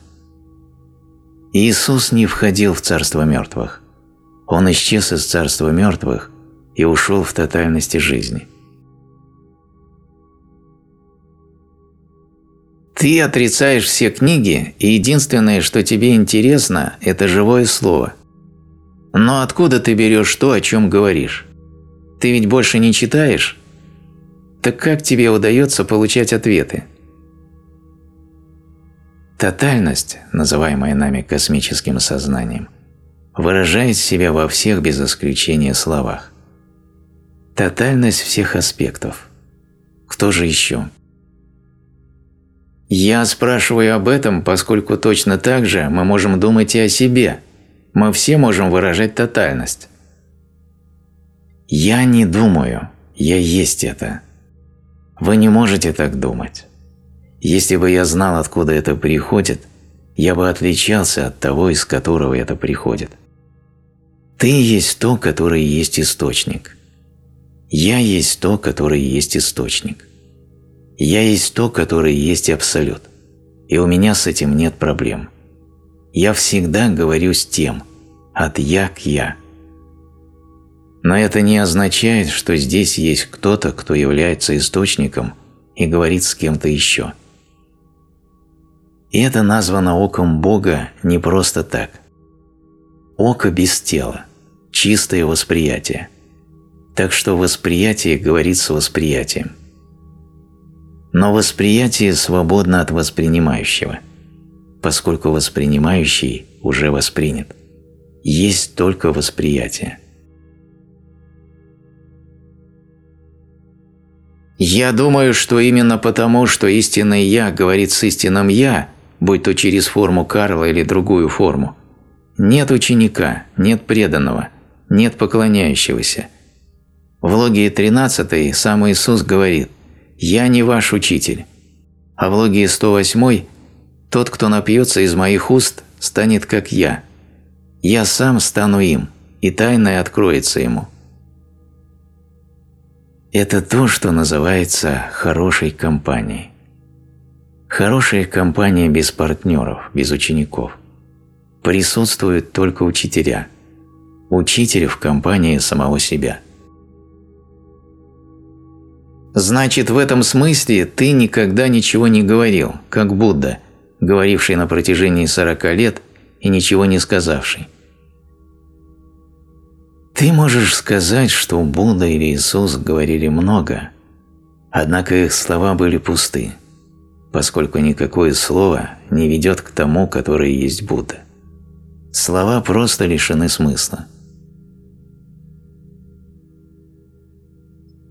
Иисус не входил в царство мертвых. Он исчез из царства мертвых и ушел в тотальности жизни. Ты отрицаешь все книги, и единственное, что тебе интересно, это живое слово. Но откуда ты берешь то, о чем говоришь? Ты ведь больше не читаешь? Так как тебе удается получать ответы? Тотальность, называемая нами космическим сознанием, выражает себя во всех без исключения словах. Тотальность всех аспектов. Кто же еще? Я спрашиваю об этом, поскольку точно так же мы можем думать и о себе. Мы все можем выражать тотальность. Я не думаю, я есть это. Вы не можете так думать. Если бы я знал, откуда это приходит, я бы отличался от того, из которого это приходит. Ты есть то, которое есть источник. Я есть то, которое есть источник. Я есть то, которое есть абсолют. И у меня с этим нет проблем. Я всегда говорю с тем, от «я» к «я». Но это не означает, что здесь есть кто-то, кто является источником и говорит с кем-то еще. И это названо оком Бога не просто так. Око без тела, чистое восприятие. Так что восприятие говорит с восприятием. Но восприятие свободно от воспринимающего, поскольку воспринимающий уже воспринят. Есть только восприятие. Я думаю, что именно потому, что истинное «я» говорит с истинным «я», будь то через форму Карла или другую форму, нет ученика, нет преданного, нет поклоняющегося. В логии 13 сам Иисус говорит «Я не ваш учитель», а в логии 108 «Тот, кто напьется из моих уст, станет как я. Я сам стану им, и тайное откроется ему». Это то, что называется хорошей компанией. Хорошая компания без партнеров, без учеников. Присутствуют только учителя. Учитель в компании самого себя. Значит, в этом смысле ты никогда ничего не говорил, как Будда, говоривший на протяжении сорока лет и ничего не сказавший. Ты можешь сказать, что Будда или Иисус говорили много, однако их слова были пусты, поскольку никакое слово не ведет к тому, который есть Будда. Слова просто лишены смысла.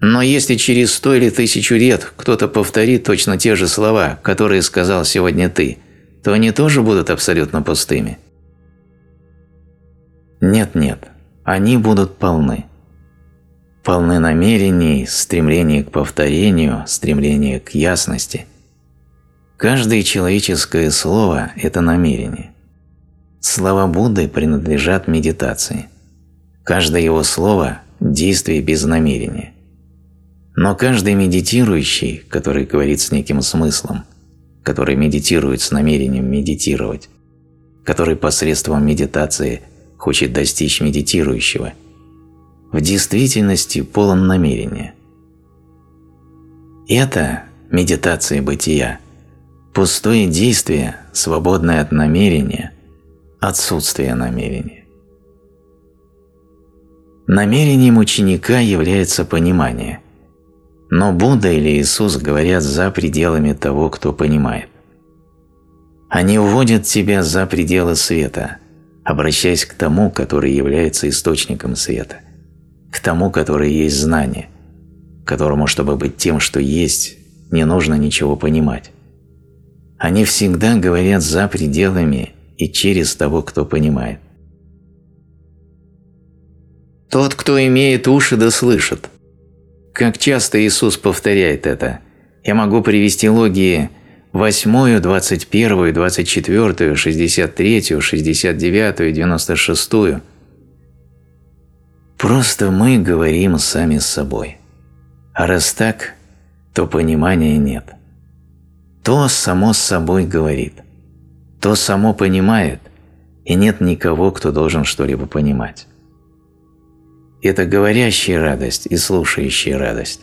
Но если через сто или тысячу лет кто-то повторит точно те же слова, которые сказал сегодня ты, то они тоже будут абсолютно пустыми. Нет-нет, они будут полны. Полны намерений, стремления к повторению, стремления к ясности. Каждое человеческое слово – это намерение. Слова Будды принадлежат медитации. Каждое его слово – действие без намерения. Но каждый медитирующий, который говорит с неким смыслом, который медитирует с намерением медитировать, который посредством медитации хочет достичь медитирующего, в действительности полон намерения. Это медитация бытия, пустое действие, свободное от намерения, отсутствие намерения. Намерением ученика является понимание, но Будда или Иисус говорят за пределами того, кто понимает. Они уводят тебя за пределы света – обращаясь к тому, который является источником света, к тому, который есть знание, которому, чтобы быть тем, что есть, не нужно ничего понимать. Они всегда говорят за пределами и через того, кто понимает. Тот, кто имеет уши, да слышит. Как часто Иисус повторяет это, я могу привести логии восьмую, двадцать первую, двадцать четвертую, шестьдесят третью, шестьдесят девятую, девяносто шестую. Просто мы говорим сами с собой. А раз так, то понимания нет. То само с собой говорит, то само понимает, и нет никого, кто должен что-либо понимать. Это говорящая радость и слушающая радость.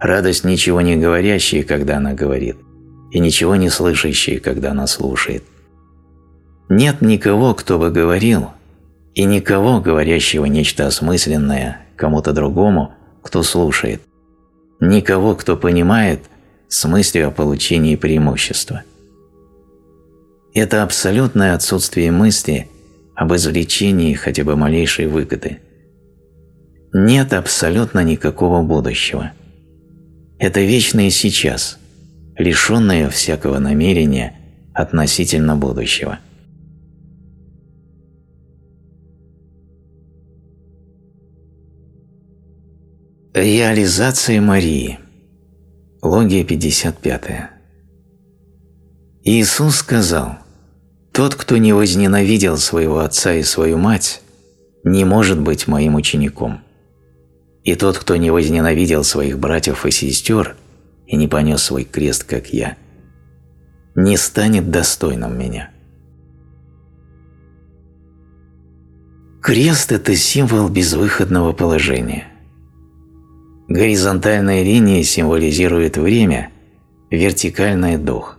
Радость ничего не говорящая, когда она говорит – и ничего не слышащий, когда она слушает. Нет никого, кто бы говорил, и никого, говорящего нечто осмысленное кому-то другому, кто слушает. Никого, кто понимает с мыслью о получении преимущества. Это абсолютное отсутствие мысли об извлечении хотя бы малейшей выгоды. Нет абсолютно никакого будущего. Это вечное сейчас – лишенное всякого намерения относительно будущего. Реализация Марии. Логия 55. Иисус сказал, «Тот, кто не возненавидел своего отца и свою мать, не может быть моим учеником. И тот, кто не возненавидел своих братьев и сестер, и не понес свой крест, как я, не станет достойным меня. Крест – это символ безвыходного положения. Горизонтальная линия символизирует время, вертикальная – дух.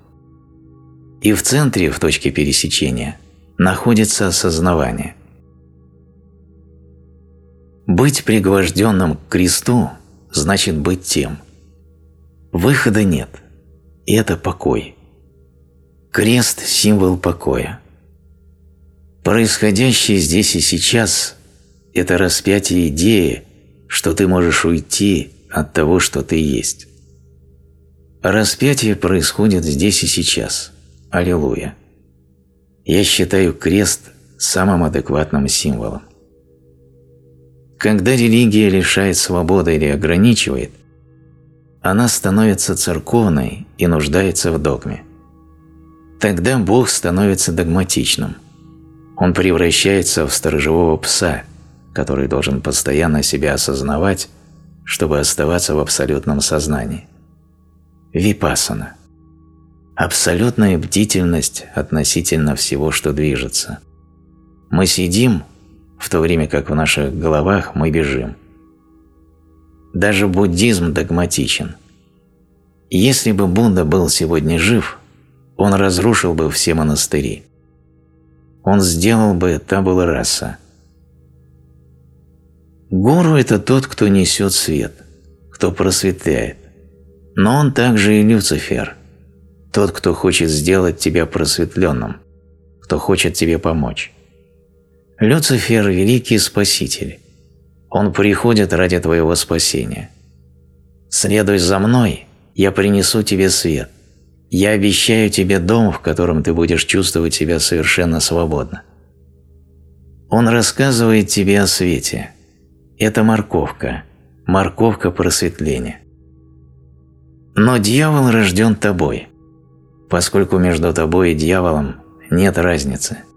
И в центре, в точке пересечения, находится осознавание. Быть пригвожденным к кресту значит быть тем. Выхода нет, и это покой. Крест – символ покоя. Происходящее здесь и сейчас – это распятие идеи, что ты можешь уйти от того, что ты есть. Распятие происходит здесь и сейчас. Аллилуйя. Я считаю крест самым адекватным символом. Когда религия лишает свободы или ограничивает, она становится церковной и нуждается в догме. Тогда Бог становится догматичным. Он превращается в сторожевого пса, который должен постоянно себя осознавать, чтобы оставаться в абсолютном сознании. Випасана. Абсолютная бдительность относительно всего, что движется. Мы сидим – в то время как в наших головах мы бежим. Даже буддизм догматичен. Если бы Будда был сегодня жив, он разрушил бы все монастыри. Он сделал бы табула раса. Гуру – это тот, кто несет свет, кто просветляет. Но он также и Люцифер, тот, кто хочет сделать тебя просветленным, кто хочет тебе помочь. Люцифер – великий спаситель. Он приходит ради твоего спасения. Следуй за мной, я принесу тебе свет. Я обещаю тебе дом, в котором ты будешь чувствовать себя совершенно свободно. Он рассказывает тебе о свете. Это морковка, морковка просветления. Но дьявол рожден тобой, поскольку между тобой и дьяволом нет разницы –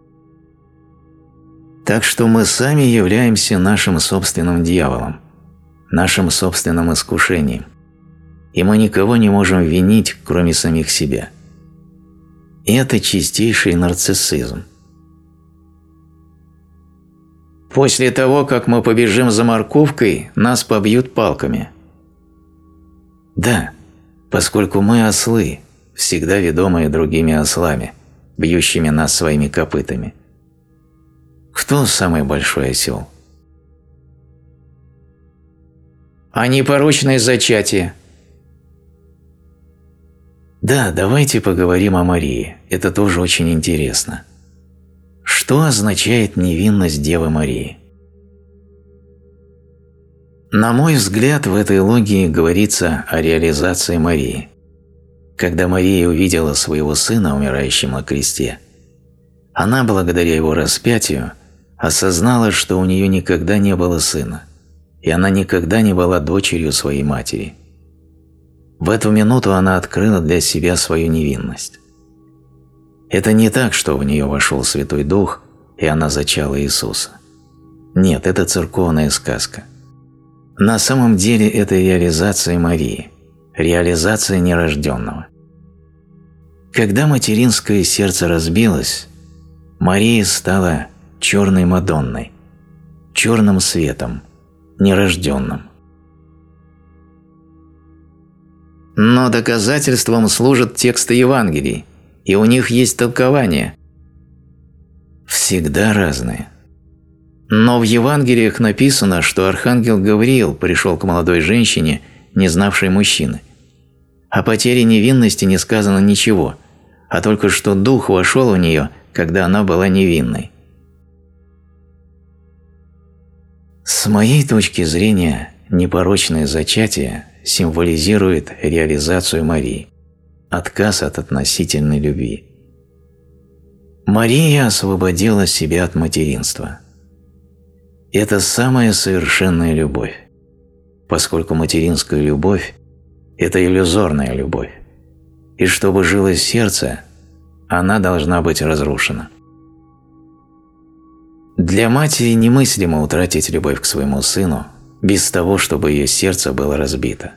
так что мы сами являемся нашим собственным дьяволом, нашим собственным искушением, и мы никого не можем винить, кроме самих себя. И это чистейший нарциссизм. После того, как мы побежим за морковкой, нас побьют палками. Да, поскольку мы ослы, всегда ведомые другими ослами, бьющими нас своими копытами. Кто самый большой осел? А непорочное зачатие. Да, давайте поговорим о Марии. Это тоже очень интересно. Что означает невинность Девы Марии? На мой взгляд, в этой логии говорится о реализации Марии. Когда Мария увидела своего сына, умирающим на кресте, она, благодаря его распятию, осознала, что у нее никогда не было сына, и она никогда не была дочерью своей матери. В эту минуту она открыла для себя свою невинность. Это не так, что в нее вошел Святой Дух, и она зачала Иисуса. Нет, это церковная сказка. На самом деле это реализация Марии, реализация нерожденного. Когда материнское сердце разбилось, Мария стала черной Мадонной, черным светом, нерожденным. Но доказательством служат тексты Евангелий, и у них есть толкование. Всегда разные. Но в Евангелиях написано, что архангел Гавриил пришел к молодой женщине, не знавшей мужчины. О потере невинности не сказано ничего, а только что дух вошел в нее, когда она была невинной. С моей точки зрения, непорочное зачатие символизирует реализацию Марии, отказ от относительной любви. Мария освободила себя от материнства. Это самая совершенная любовь, поскольку материнская любовь – это иллюзорная любовь, и чтобы жило сердце, она должна быть разрушена. Для матери немыслимо утратить любовь к своему сыну без того, чтобы ее сердце было разбито.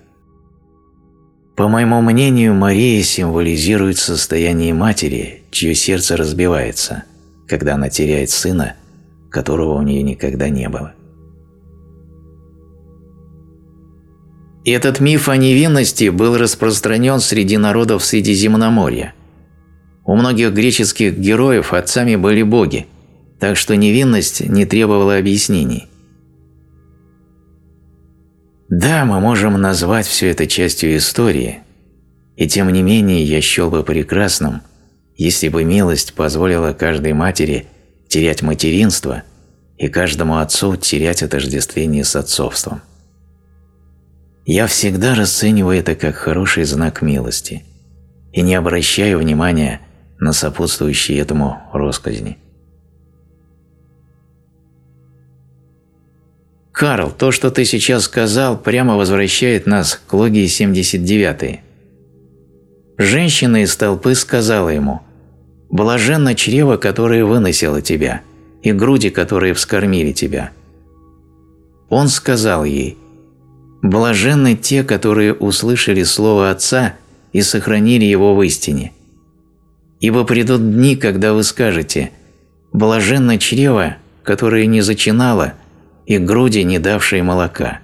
По моему мнению, Мария символизирует состояние матери, чье сердце разбивается, когда она теряет сына, которого у нее никогда не было. Этот миф о невинности был распространен среди народов Средиземноморья. У многих греческих героев отцами были боги – так что невинность не требовала объяснений. Да, мы можем назвать все это частью истории, и тем не менее я счел бы прекрасным, если бы милость позволила каждой матери терять материнство и каждому отцу терять отождествление с отцовством. Я всегда расцениваю это как хороший знак милости и не обращаю внимания на сопутствующие этому росказни. Карл, то, что ты сейчас сказал, прямо возвращает нас к логии 79. Женщина из толпы сказала ему, «Блаженно чрево, которое выносило тебя, и груди, которые вскормили тебя». Он сказал ей, «Блаженны те, которые услышали слово Отца и сохранили его в истине. Ибо придут дни, когда вы скажете, «Блаженно чрево, которое не зачинало, и груди, не давшие молока».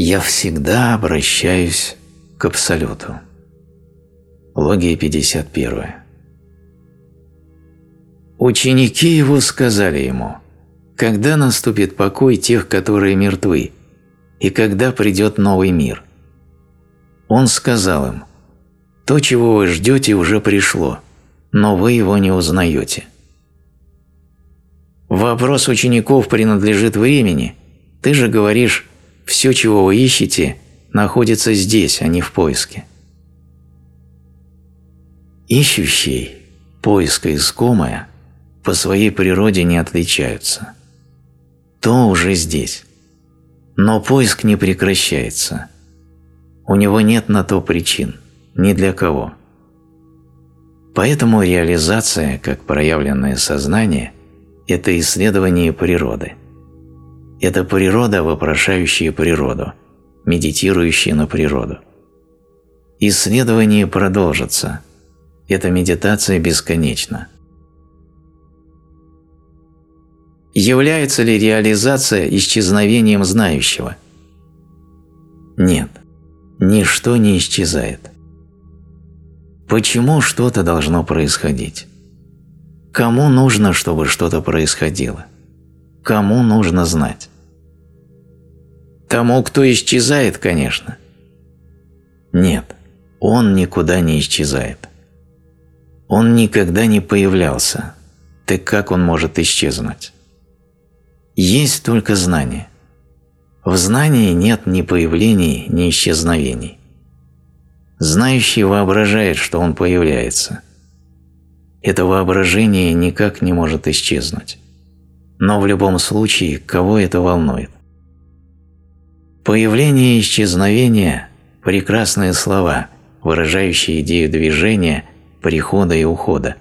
Я всегда обращаюсь к Абсолюту. Логия 51. Ученики его сказали ему, «Когда наступит покой тех, которые мертвы, и когда придет новый мир?» Он сказал им, «То, чего вы ждете, уже пришло, но вы его не узнаете». Вопрос учеников принадлежит времени. Ты же говоришь, все, чего вы ищете, находится здесь, а не в поиске. Ищущий, поиска искомое, по своей природе не отличаются. То уже здесь. Но поиск не прекращается. У него нет на то причин, ни для кого. Поэтому реализация, как проявленное сознание, это исследование природы – это природа, вопрошающая природу, медитирующая на природу. Исследование продолжится. Эта медитация бесконечна. Является ли реализация исчезновением знающего? Нет, ничто не исчезает. Почему что-то должно происходить? Кому нужно, чтобы что-то происходило? Кому нужно знать? Тому, кто исчезает, конечно. Нет, он никуда не исчезает. Он никогда не появлялся. Так как он может исчезнуть? Есть только знание. В знании нет ни появлений, ни исчезновений. Знающий воображает, что он появляется. Это воображение никак не может исчезнуть. Но в любом случае, кого это волнует? Появление и исчезновение – прекрасные слова, выражающие идею движения, прихода и ухода.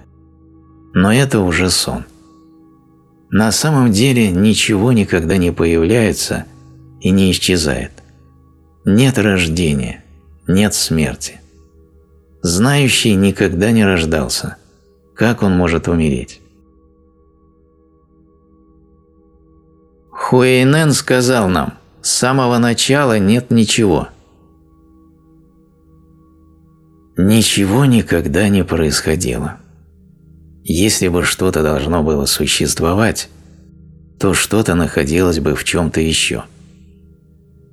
Но это уже сон. На самом деле ничего никогда не появляется и не исчезает. Нет рождения, нет смерти. Знающий никогда не рождался. Как он может умереть? Хуэйнен сказал нам, с самого начала нет ничего. Ничего никогда не происходило. Если бы что-то должно было существовать, то что-то находилось бы в чем-то еще.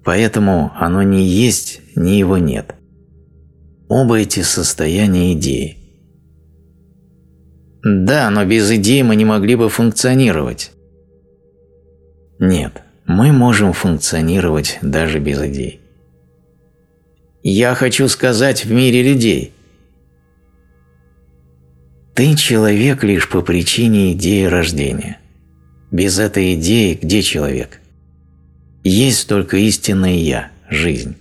Поэтому оно не есть, ни его нет. Оба эти состояния идеи. Да, но без идеи мы не могли бы функционировать. Нет, мы можем функционировать даже без идей. Я хочу сказать в мире людей. Ты человек лишь по причине идеи рождения. Без этой идеи где человек? Есть только истинное «я», жизнь.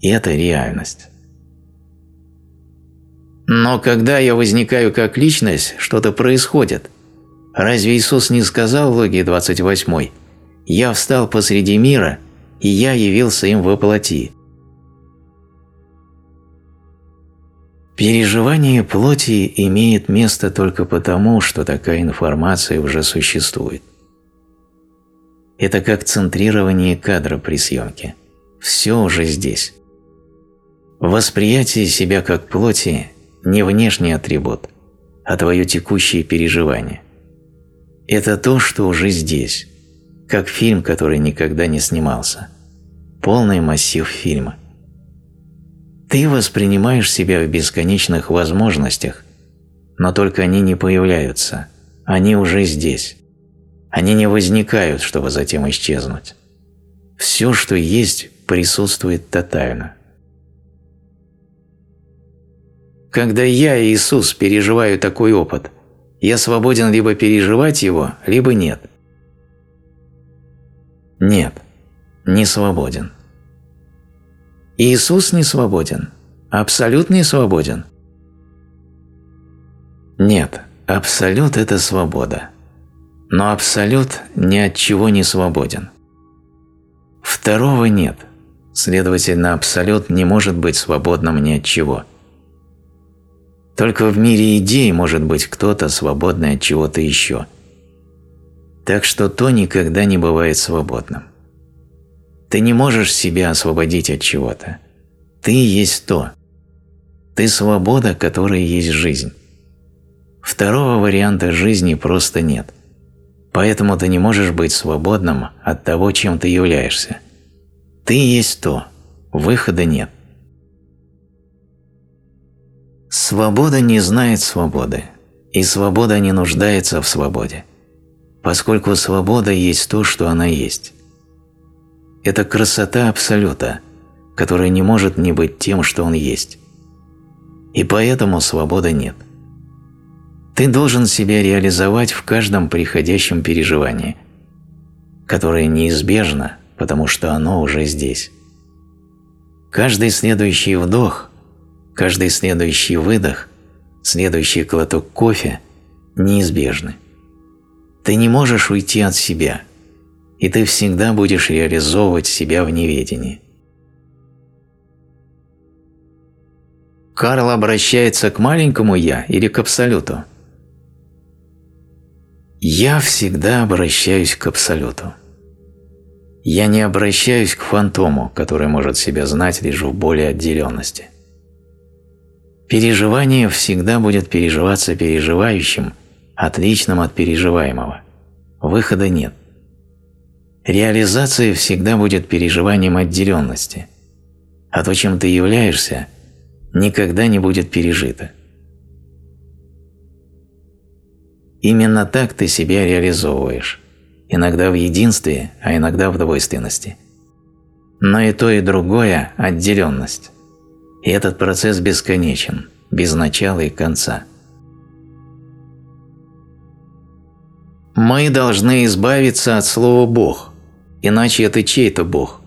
И это реальность. Но когда я возникаю как личность, что-то происходит. Разве Иисус не сказал в Логии 28 я встал посреди мира, и я явился им во плоти. Переживание плоти имеет место только потому, что такая информация уже существует. Это как центрирование кадра при съемке. Все уже здесь. Восприятие себя как плоти – не внешний атрибут, а твое текущее переживание. Это то, что уже здесь, как фильм, который никогда не снимался. Полный массив фильма. Ты воспринимаешь себя в бесконечных возможностях, но только они не появляются, они уже здесь. Они не возникают, чтобы затем исчезнуть. Все, что есть, присутствует тотально. Когда я, Иисус, переживаю такой опыт, я свободен либо переживать его, либо нет. Нет, не свободен. Иисус не свободен, абсолютно не свободен. Нет, абсолют – это свобода. Но абсолют ни от чего не свободен. Второго нет, следовательно, абсолют не может быть свободным ни от чего. Только в мире идей может быть кто-то свободный от чего-то еще. Так что то никогда не бывает свободным. Ты не можешь себя освободить от чего-то. Ты есть то. Ты свобода, которая есть жизнь. Второго варианта жизни просто нет. Поэтому ты не можешь быть свободным от того, чем ты являешься. Ты есть то. Выхода нет. Свобода не знает свободы, и свобода не нуждается в свободе, поскольку свобода есть то, что она есть. Это красота Абсолюта, которая не может не быть тем, что он есть. И поэтому свободы нет. Ты должен себя реализовать в каждом приходящем переживании, которое неизбежно, потому что оно уже здесь. Каждый следующий вдох, каждый следующий выдох, следующий глоток кофе неизбежны. Ты не можешь уйти от себя – и ты всегда будешь реализовывать себя в неведении. Карл обращается к маленькому «я» или к Абсолюту? Я всегда обращаюсь к Абсолюту. Я не обращаюсь к фантому, который может себя знать лишь в более отделенности. Переживание всегда будет переживаться переживающим, отличным от переживаемого. Выхода нет. Реализация всегда будет переживанием отделенности, а то, чем ты являешься, никогда не будет пережито. Именно так ты себя реализовываешь, иногда в единстве, а иногда в двойственности. Но и то, и другое – отделенность. И этот процесс бесконечен, без начала и конца. Мы должны избавиться от слова «Бог», иначе это чей-то Бог.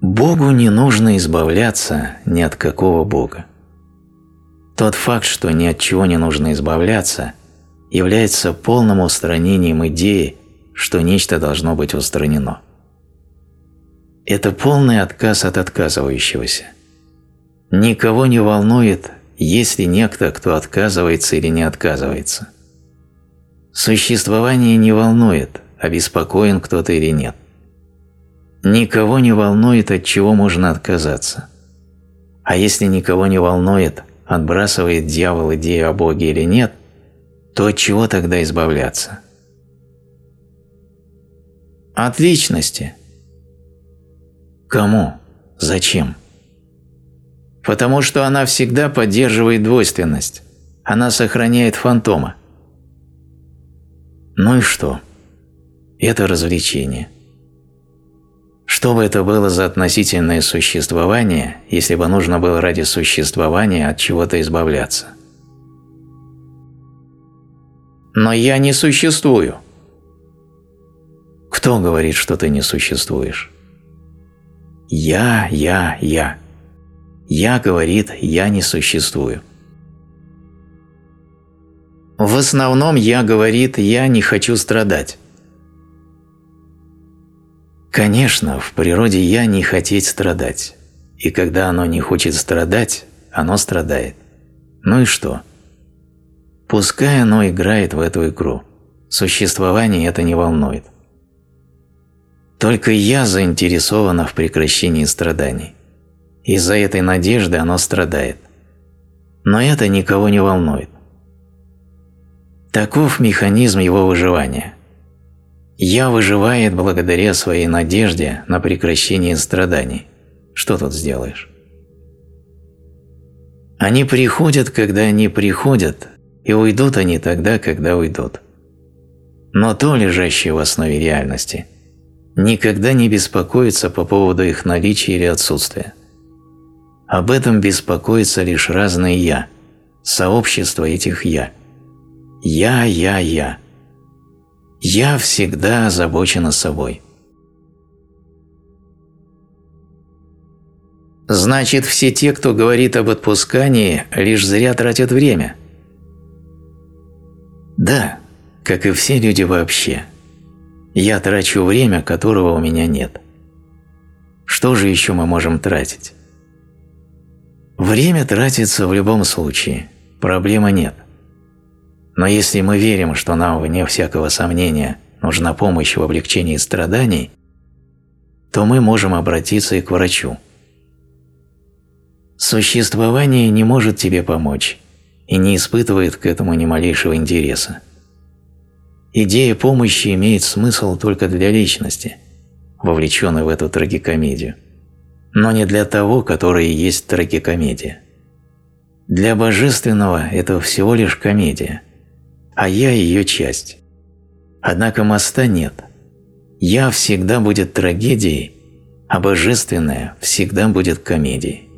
Богу не нужно избавляться ни от какого Бога. Тот факт, что ни от чего не нужно избавляться, является полным устранением идеи, что нечто должно быть устранено. Это полный отказ от отказывающегося. Никого не волнует, есть ли некто, кто отказывается или не отказывается. Существование не волнует, обеспокоен кто-то или нет. Никого не волнует, от чего можно отказаться. А если никого не волнует, отбрасывает дьявол идею о Боге или нет, то от чего тогда избавляться? От личности. Кому? Зачем? Потому что она всегда поддерживает двойственность. Она сохраняет фантома. Ну и что? это развлечение. Что бы это было за относительное существование, если бы нужно было ради существования от чего-то избавляться? Но я не существую. Кто говорит, что ты не существуешь? Я, я, я. Я говорит, я не существую. В основном я говорит, я не хочу страдать. Конечно, в природе «я» не хотеть страдать. И когда оно не хочет страдать, оно страдает. Ну и что? Пускай оно играет в эту игру. Существование это не волнует. Только я заинтересована в прекращении страданий. Из-за этой надежды оно страдает. Но это никого не волнует. Таков механизм его выживания. «Я» выживает благодаря своей надежде на прекращение страданий. Что тут сделаешь? Они приходят, когда они приходят, и уйдут они тогда, когда уйдут. Но то, лежащее в основе реальности, никогда не беспокоится по поводу их наличия или отсутствия. Об этом беспокоится лишь разные «я», сообщество этих «я». «Я, я, я». «Я» всегда озабочена собой. Значит, все те, кто говорит об отпускании, лишь зря тратят время. Да, как и все люди вообще. Я трачу время, которого у меня нет. Что же еще мы можем тратить? Время тратится в любом случае, проблемы нет. Но если мы верим, что нам, вне всякого сомнения, нужна помощь в облегчении страданий, то мы можем обратиться и к врачу. Существование не может тебе помочь и не испытывает к этому ни малейшего интереса. Идея помощи имеет смысл только для личности, вовлеченной в эту трагикомедию, но не для того, который есть трагикомедия. Для божественного это всего лишь комедия, а я ее часть. Однако моста нет. Я всегда будет трагедией, а божественное всегда будет комедией.